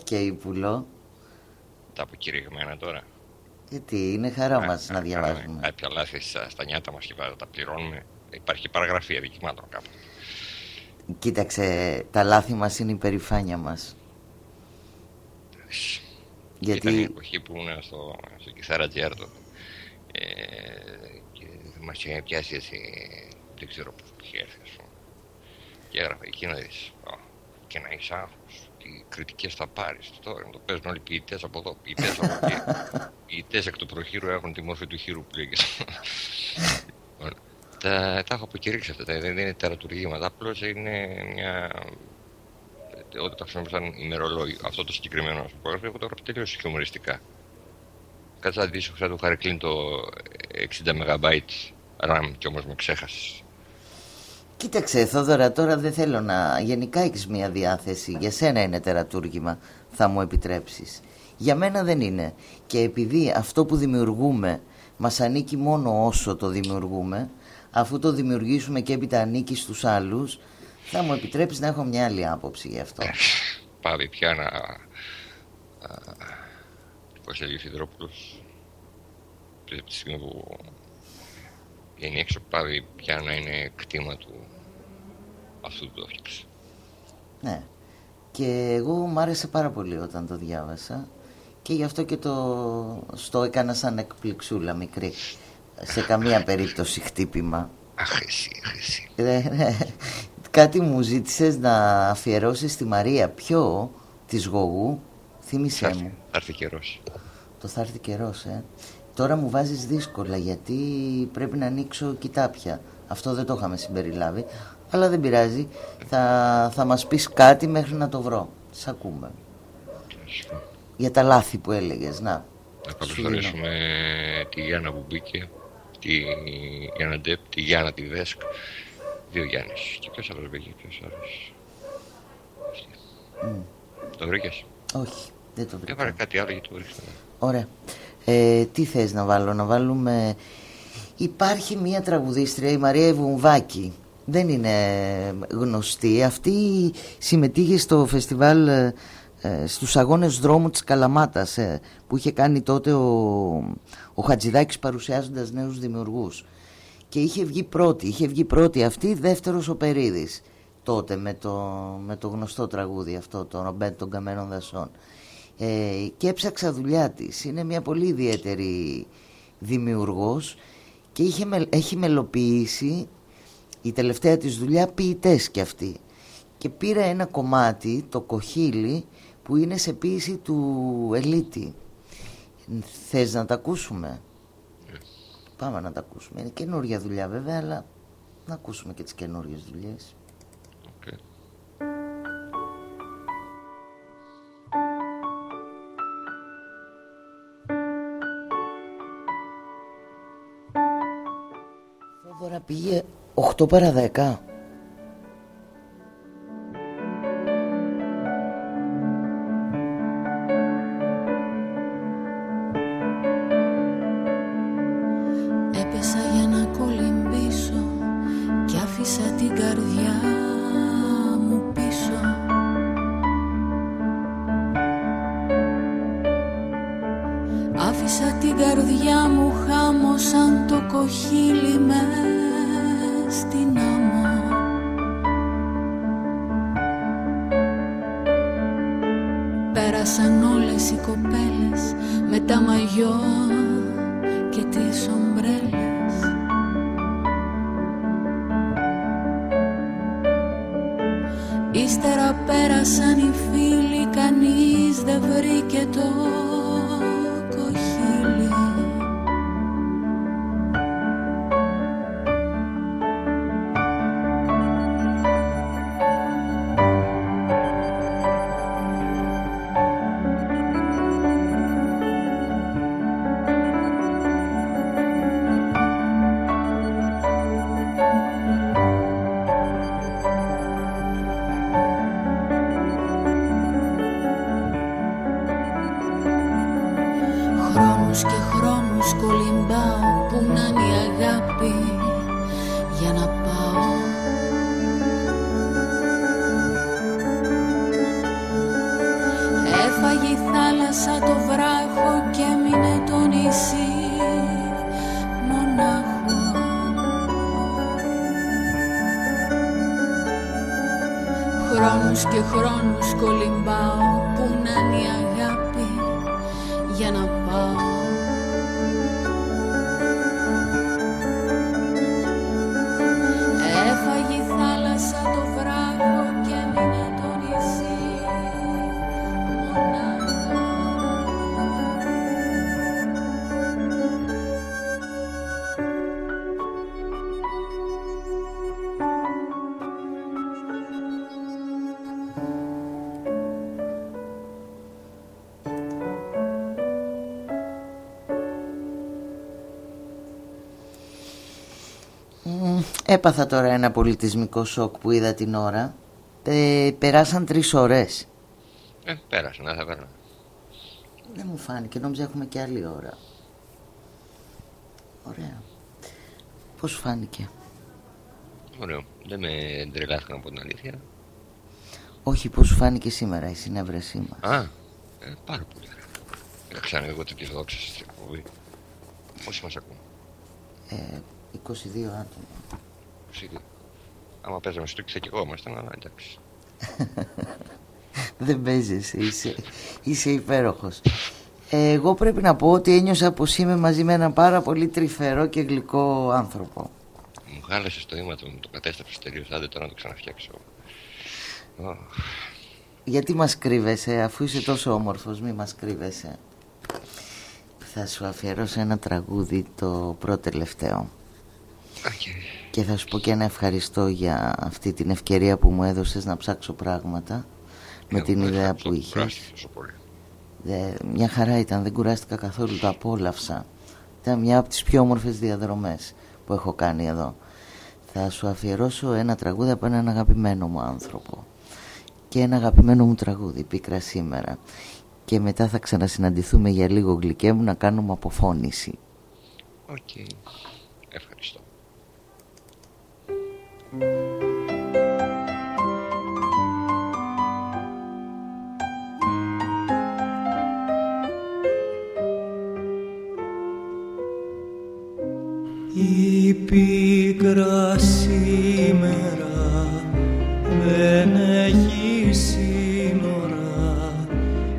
και ύπουλο. Τα αποκηρυγμένα τώρα. Γιατί είναι χαρά μας να διαβάζουμε. Κάποια λάθη στα, στα νιάτα μας και τα πληρώνουμε. Υπάρχει παραγραφή αδικημάτων κάπου. Κοίταξε, τα λάθη μας είναι η περηφάνεια μας. Γιατί... Ήταν η εποχή που ήμουν στο, στο Κιθάρα Τζέρτο ε, και μας είχε πιάσει έτσι, δεν ξέρω πώς είχε έρθει ας πούμε. Και έγραφε εκεί να δεις, «Α, και να έχεις άγχος, τι κριτικές θα πάρεις τώρα, να το παίζουν όλοι ποιητές από εδώ, ποιητές από εκεί. *laughs* ποιητές εκ του προχείρου έχουν τη μόρφη του χείρου που λέγεται. Λοιπόν, *laughs* τα, τα έχω αποκηρύξει αυτά, τα- δεν είναι τερατουργήματα, απλώς είναι μια... Όταν τα χρησιμοποιώ σαν ημερολόγιο, αυτό το συγκεκριμένο ας πούμε, εγώ το έγραφα τελείως χιουμοριστικά. Κάτσε να δεις, θα του είχα κλείνει το 60 MB RAM και όμως με ξέχασες. Κοίταξε, Θόδωρα, τώρα δεν θέλω να... Γενικά έχεις μια διάθεση. Για σένα είναι τερατούργημα, θα μου επιτρέψεις. Για μένα δεν είναι. Και επειδή αυτό που δημιουργούμε μας ανήκει μόνο όσο το δημιουργούμε, αφού το δημιουργήσουμε και έπειτα ανήκει στους άλλους, θα μου επιτρέψεις να έχω μια άλλη άποψη γι' αυτό. Πάβει πια να... α, Πώς έλεγε ο Σιδηρόπουλος, από τη στιγμή που βγαίνει έξω, πάβει πια να είναι κτήμα του αυτού που το έφτιαξε. Ναι. Και εγώ μου άρεσε πάρα πολύ όταν το διάβασα και γι' αυτό και το στο έκανα σαν εκπληξούλα μικρή. σε καμία περίπτωση χτύπημα. Αχ, εσύ, αχ, εσύ. Ναι, ναι. Κάτι μου ζήτησες να αφιερώσεις στη Μαρία. Ποιο της Γογού, θύμισέ μου. Θα έρθει καιρός. Το θα έρθει καιρός, ε. Τώρα μου βάζεις δύσκολα γιατί πρέπει να ανοίξω κοιτάπια. Αυτό δεν το είχαμε συμπεριλάβει. Αλλά δεν πειράζει. Θα, θα μας πεις κάτι μέχρι να το βρω. Σ' ακούμε. Για τα λάθη που έλεγες. Να. Να καλωσορίσουμε τη Γιάννα που μπήκε, τη Γιάννα Ντέπ, τη Γιάννα τη Δέσκ, δύο Γιάννης. Και ποιος άλλος μπήκε, ποιος άλλος. Το βρήκες; Όχι, δεν το βρήκα. Έβαλε κάτι άλλο γιατί το βρίσκω. Ωραία. Ε, τι θες να βάλω, να βάλουμε... Υπάρχει μία τραγουδίστρια, η Μαρία Βουμβάκη. Δεν είναι γνωστή. Αυτή συμμετείχε στο φεστιβάλ ε, ε, στους αγώνες δρόμου της Καλαμάτας ε, που είχε κάνει τότε ο, ο Χατζηδάκης παρουσιάζοντας νέους δημιουργούς. Και είχε βγει πρώτη, είχε βγει πρώτη αυτή, δεύτερος ο Περίδης τότε με το, με το γνωστό τραγούδι αυτό, το Ρομπέντ των Καμένων Δασών. Ε, και έψαξα δουλειά της. Είναι μια πολύ ιδιαίτερη δημιουργός και είχε, έχει μελοποιήσει η τελευταία της δουλειά ποιητές κι αυτή. Και πήρα ένα κομμάτι, το κοχύλι, που είναι σε ποίηση του Ελίτη. Θες να τα ακούσουμε; Πάμε να τα ακούσουμε. Είναι καινούργια δουλειά βέβαια, αλλά να ακούσουμε και τις καινούργιες δουλειές. Τώρα πήγε 8 παρα 10. Έπεσα για να κολυμπήσω και άφησα την καρδιά μου πίσω Άφησα την καρδιά μου χάμω σαν το κοχύλι μες στην άμμο Πέρασαν όλες οι κοπέλες με τα μαγιό και τις ομπρέλες. Ύστερα πέρασαν οι φίλοι, κανείς δεν βρήκε Έπαθα τώρα ένα πολιτισμικό σοκ που είδα την ώρα. Ε, περάσαν τρεις ώρες. Ε, πέρασε, να θα παίρνω. Δεν μου φάνηκε, νόμιζα έχουμε και άλλη ώρα. Ωραία. Πώς σου φάνηκε; Ωραίο. Δεν με τρελάθηκαν από την αλήθεια. Όχι, πώς σου φάνηκε σήμερα η συνέβρεσή μας. Α, ε, πάρα πολύ ωραία. Είχα ξανά εγώ τέτοιες δόξες στην εκπομπή. Πόσοι μας ακούν. Ε, 22 άτομα. 22. Άμα παίζαμε στο και εγώ ήμασταν, αλλά εντάξει. *laughs* Δεν παίζεσαι, είσαι, είσαι υπέροχος. Εγώ πρέπει να πω ότι ένιωσα πως είμαι μαζί με έναν πάρα πολύ τρυφερό και γλυκό άνθρωπο. Μου χάλασε το αίμα του, μου το κατέστρεψες τελείως, άντε τώρα να το ξαναφτιάξω. Γιατί μας κρύβεσαι, αφού είσαι τόσο όμορφος, μη μας κρύβεσαι. Θα σου αφιερώσω ένα τραγούδι το πρώτο τελευταίο. Okay. Και θα σου πω και ένα ευχαριστώ για αυτή την ευκαιρία που μου έδωσες να ψάξω πράγματα με την ιδέα που είχες. Δε, μια χαρά ήταν, δεν κουράστηκα καθόλου, το απόλαυσα. Ήταν μια από τις πιο όμορφες διαδρομές που έχω κάνει εδώ. Θα σου αφιερώσω ένα τραγούδι από έναν αγαπημένο μου άνθρωπο και ένα αγαπημένο μου τραγούδι, πίκρα σήμερα. Και μετά θα ξανασυναντηθούμε για λίγο γλυκέ μου να κάνουμε αποφώνηση. OK. Okay. Ευχαριστώ. Η πίκρα σήμερα δεν έχει σύνορα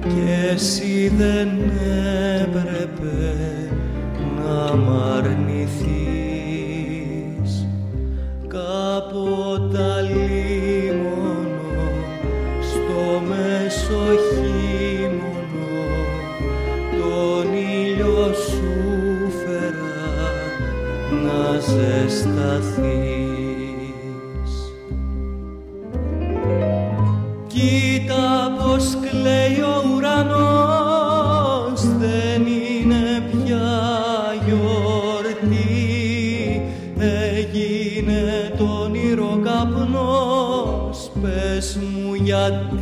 και εσύ δεν έπρεπε ζεσταθείς. Κοίτα πως κλαίει ο ουρανός δεν είναι πια γιορτή. Έγινε το όνειρο καπνός πες μου γιατί,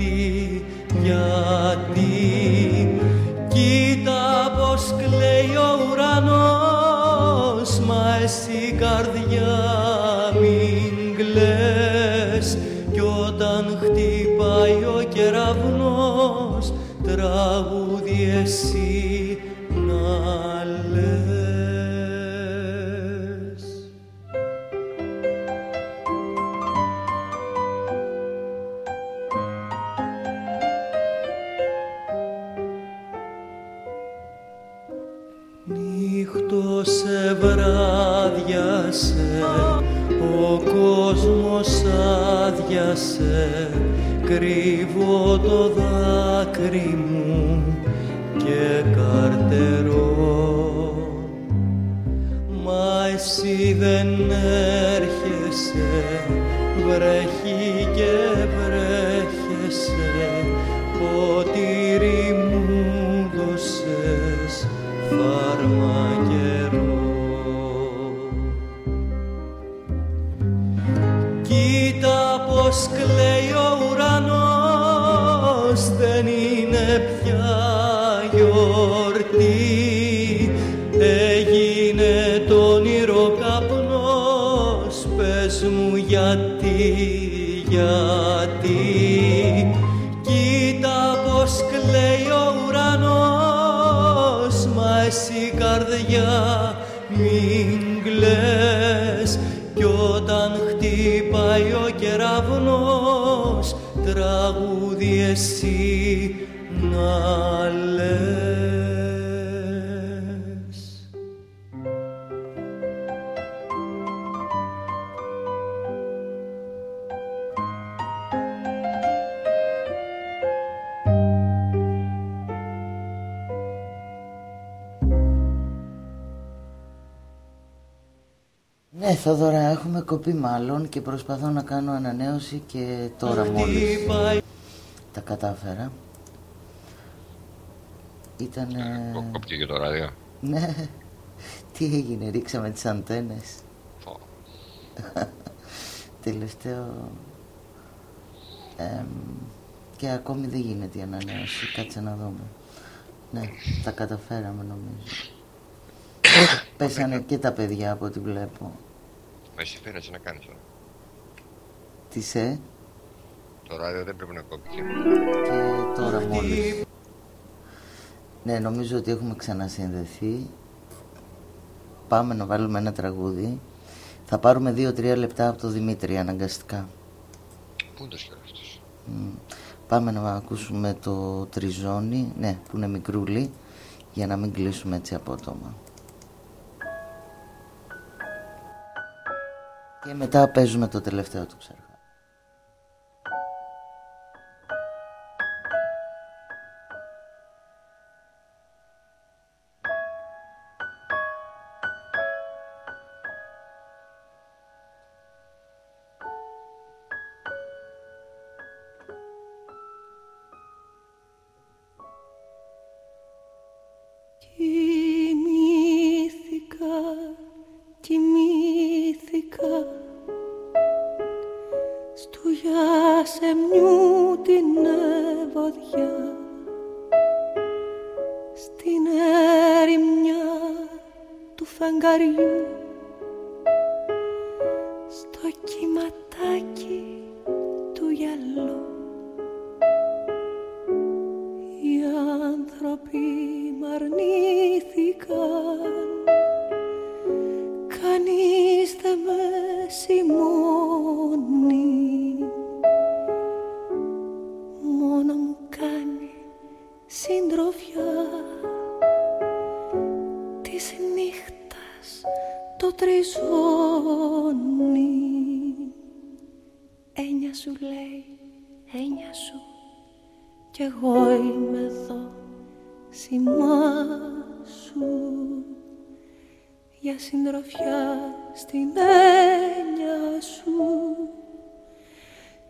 κρύβω το δάκρυ μου όνειρο καπνός πες μου γιατί, γιατί. Κοίτα πως κλαίει ο ουρανός μα εσύ καρδιά μην κλαις. Κι όταν χτυπάει ο κεραυνός τραγούδι εσύ να λες Ναι, Θοδωρά, έχουμε κοπεί μάλλον και προσπαθώ να κάνω ανανέωση και τώρα μόλις τα κατάφερα. Ήταν... Κόπηκε και το ράδιο. Ναι, *laughs* τι έγινε, ρίξαμε τις αντένες. *laughs* Τελευταίο... εμ, και ακόμη δεν γίνεται η ανανέωση, κάτσε να δούμε. Ναι, τα καταφέραμε νομίζω. *coughs* Πέσανε και τα παιδιά από ό,τι βλέπω. Μα εσύ φαίνεσαι να κάνεις τώρα. Τι σε; Το ράδιο δεν πρέπει να κόπηκε. και τώρα μόλις. Ναι, νομίζω ότι έχουμε ξανασυνδεθεί. Πάμε να βάλουμε ένα τραγούδι. Θα πάρουμε δύο-τρία λεπτά από το Δημήτρη αναγκαστικά. Πού είναι το σκύλο αυτός; Μμ. Πάμε να ακούσουμε το τριζόνι, ναι, που είναι μικρούλι για να μην κλείσουμε έτσι απότομα. Και μετά παίζουμε το τελευταίο του ξέρω. οθόνη Ένια σου λέει, ένια σου. Κι εγώ είμαι εδώ σημά σου Για συντροφιά στην έννοια σου.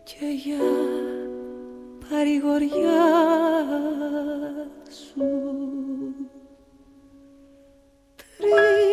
Και για παρηγοριά σου. Τρία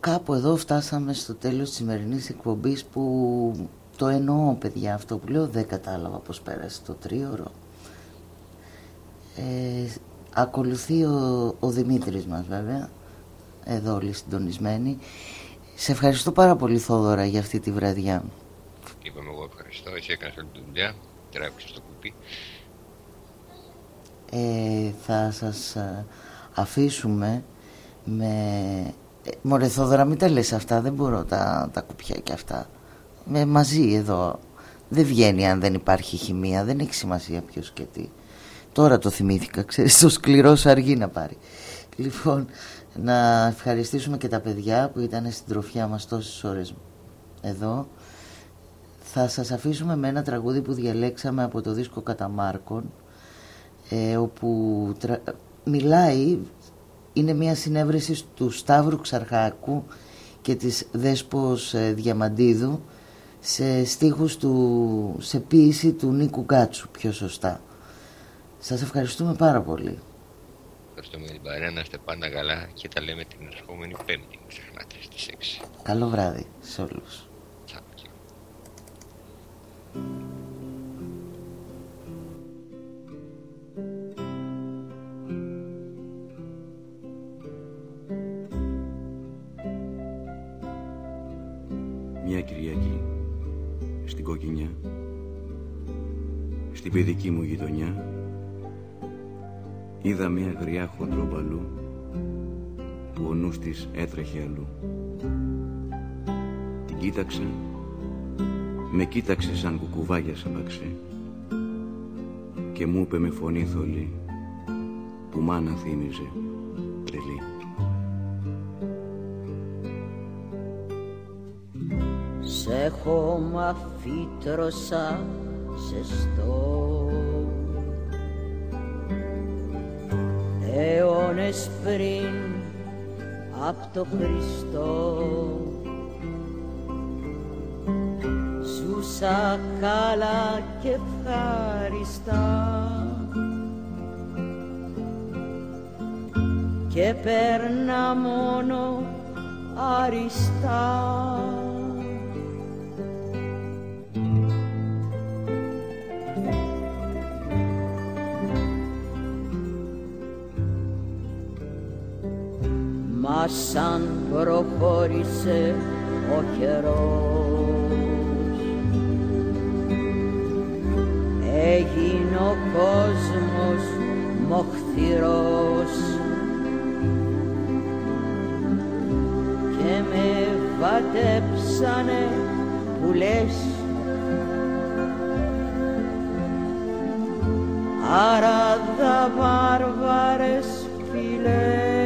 Κάπου εδώ φτάσαμε στο τέλος της σημερινής εκπομπής που το εννοώ παιδιά αυτό που λέω δεν κατάλαβα πως πέρασε το τρίωρο. Ε, ακολουθεί ο, ο Δημήτρης μας βέβαια εδώ όλοι συντονισμένοι. Σε ευχαριστώ πάρα πολύ Θόδωρα για αυτή τη βραδιά. Είπαμε εγώ ευχαριστώ. Εσύ έκανες όλη τη δουλειά τράβηξες το κουπί. Ε, θα σας ε, αφήσουμε με... Ε, μωρέ Θόδωρα μην τα λες αυτά, δεν μπορώ τα, τα κουπιά και αυτά. Με, μαζί εδώ. Δεν βγαίνει αν δεν υπάρχει χημεία, δεν έχει σημασία ποιος και τι. Τώρα το θυμήθηκα, ξέρεις, το σκληρό αργεί να πάρει. Λοιπόν, να ευχαριστήσουμε και τα παιδιά που ήταν στην τροφιά μας τόσες ώρες εδώ. Θα σας αφήσουμε με ένα τραγούδι που διαλέξαμε από το δίσκο Καταμάρκων ε, όπου μιλάει, είναι μια συνέβρεση του Σταύρου Ξαρχάκου και της Δέσπος ε, Διαμαντίδου σε στίχους του, σε ποίηση του Νίκου Γκάτσου πιο σωστά. Σας ευχαριστούμε πάρα πολύ. Ευχαριστούμε την παρέα, να είστε πάντα καλά και τα λέμε την ερχόμενη πέμπτη, μην ξεχνάτε στις 6. Καλό βράδυ σε όλους. Μια Κυριακή στην Κοκκινιά στην παιδική μου γειτονιά είδα μια γριά χοντρομπαλού που ο νους της έτρεχε αλλού. Την κοίταξα με κοίταξε σαν κουκουβάγια σαμπαξέ και μου είπε με φωνή θολή που μάνα θύμιζε Σε έχω φύτρωσα ζεστό αιώνες πριν απ' το Χριστό. Ζούσα καλά και ευχάριστα. Και παίρνα μόνο αριστά Μα σαν προχώρησε ο καιρός. Έγινε ο κόσμος μοχθηρός και με βατέψανε που λες άραδα βάρβαρες φυλές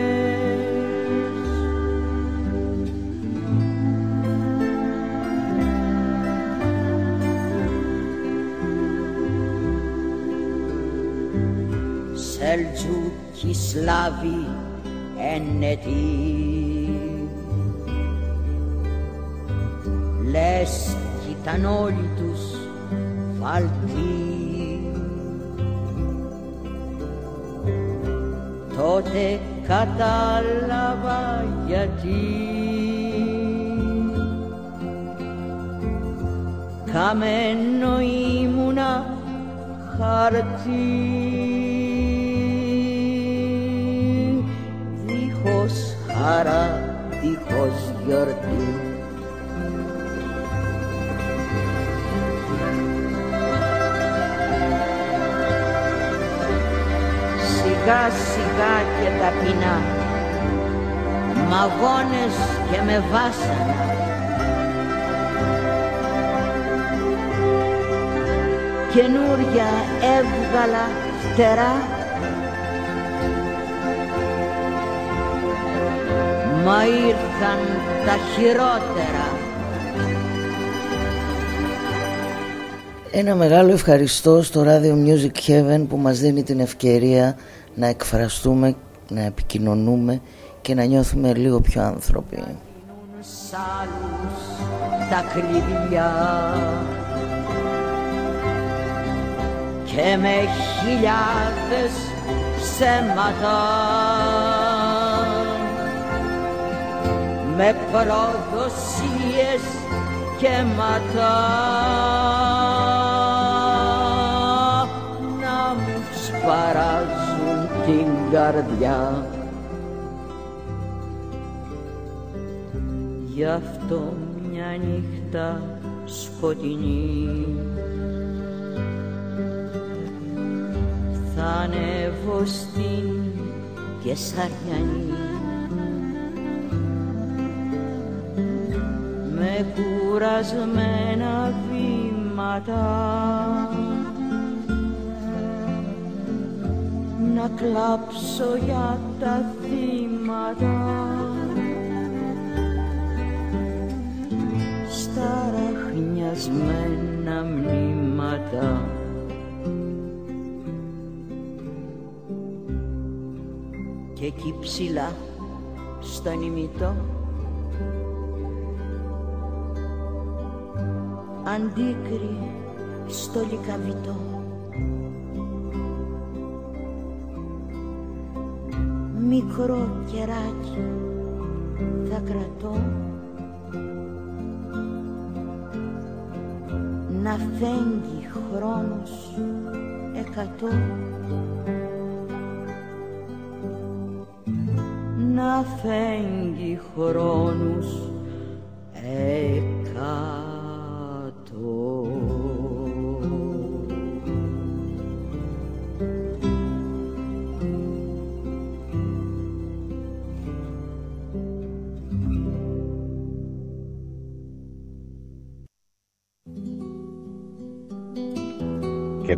Σελτζούκι Σλάβοι ενετοί Λες κι ήταν όλοι τους φαλτοί. Τότε κατάλαβα γιατί. Καμένο ήμουνα χαρτί δίχως χαρά, δίχως γιορτή. Σιγά σιγά και ταπεινά. Μαγώνες και με βάσανα. Καινούρια έβγαλα φτερά μα ήρθαν τα χειρότερα Ένα μεγάλο ευχαριστώ στο Radio Music Heaven που μας δίνει την ευκαιρία να εκφραστούμε, να επικοινωνούμε και να νιώθουμε λίγο πιο άνθρωποι. Σ' τα κλειδιά και με χιλιάδες ψέματα με προδοσίες και ματά να μου σπαράζουν την καρδιά. Γι' αυτό μια νύχτα σκοτεινή θα ανέβω στην Κεσαριανή με κουρασμένα βήματα. Να κλάψω για τα θύματα. Στα ραχνιασμένα μνήματα. Και εκεί ψηλά στον ημιτό αντίκρι στο λικαβιτό. Μικρό κεράκι θα κρατώ. Να φέγγει χρόνος εκατό. Να φέγγει χρόνους εκατό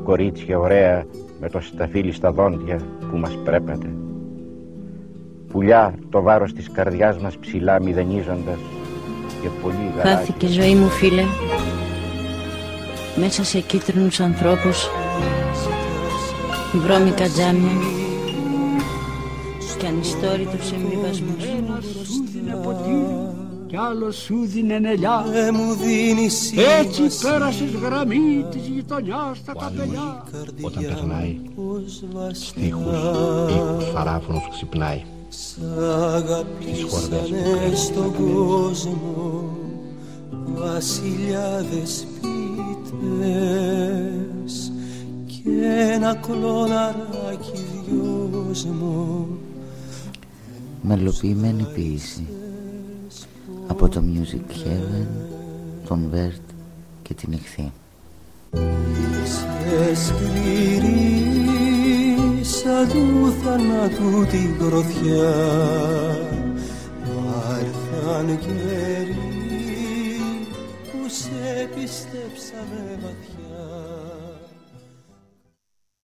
κορίτσια ωραία με το σταφύλι στα δόντια που μας πρέπατε. Πουλιά το βάρος της καρδιάς μας ψηλά μηδενίζοντας και πολύ γαλάζια. Χάθηκε η ζωή μου φίλε μέσα σε κίτρινους ανθρώπους βρώμικα τζάμια και ανιστόρητους συμβιβασμούς κι άλλο σου δίνε νελιά Ε, μου δίνει Έτσι πέρασες γραμμή της γειτονιάς στα καπελιά Όταν περνάει στίχους, ήχους, φαράφωνος ξυπνάει. Σ' αγαπήσανε στον κόσμο βασιλιάδες πίτες. Και ένα κλωναράκι δυόσμο μελοποιημένη ποίηση από το Music Heaven, τον Βέρτ και την Εχθή. Είσαι σκληρή σαν του θανάτου την κροθιά Μα ήρθαν καιροί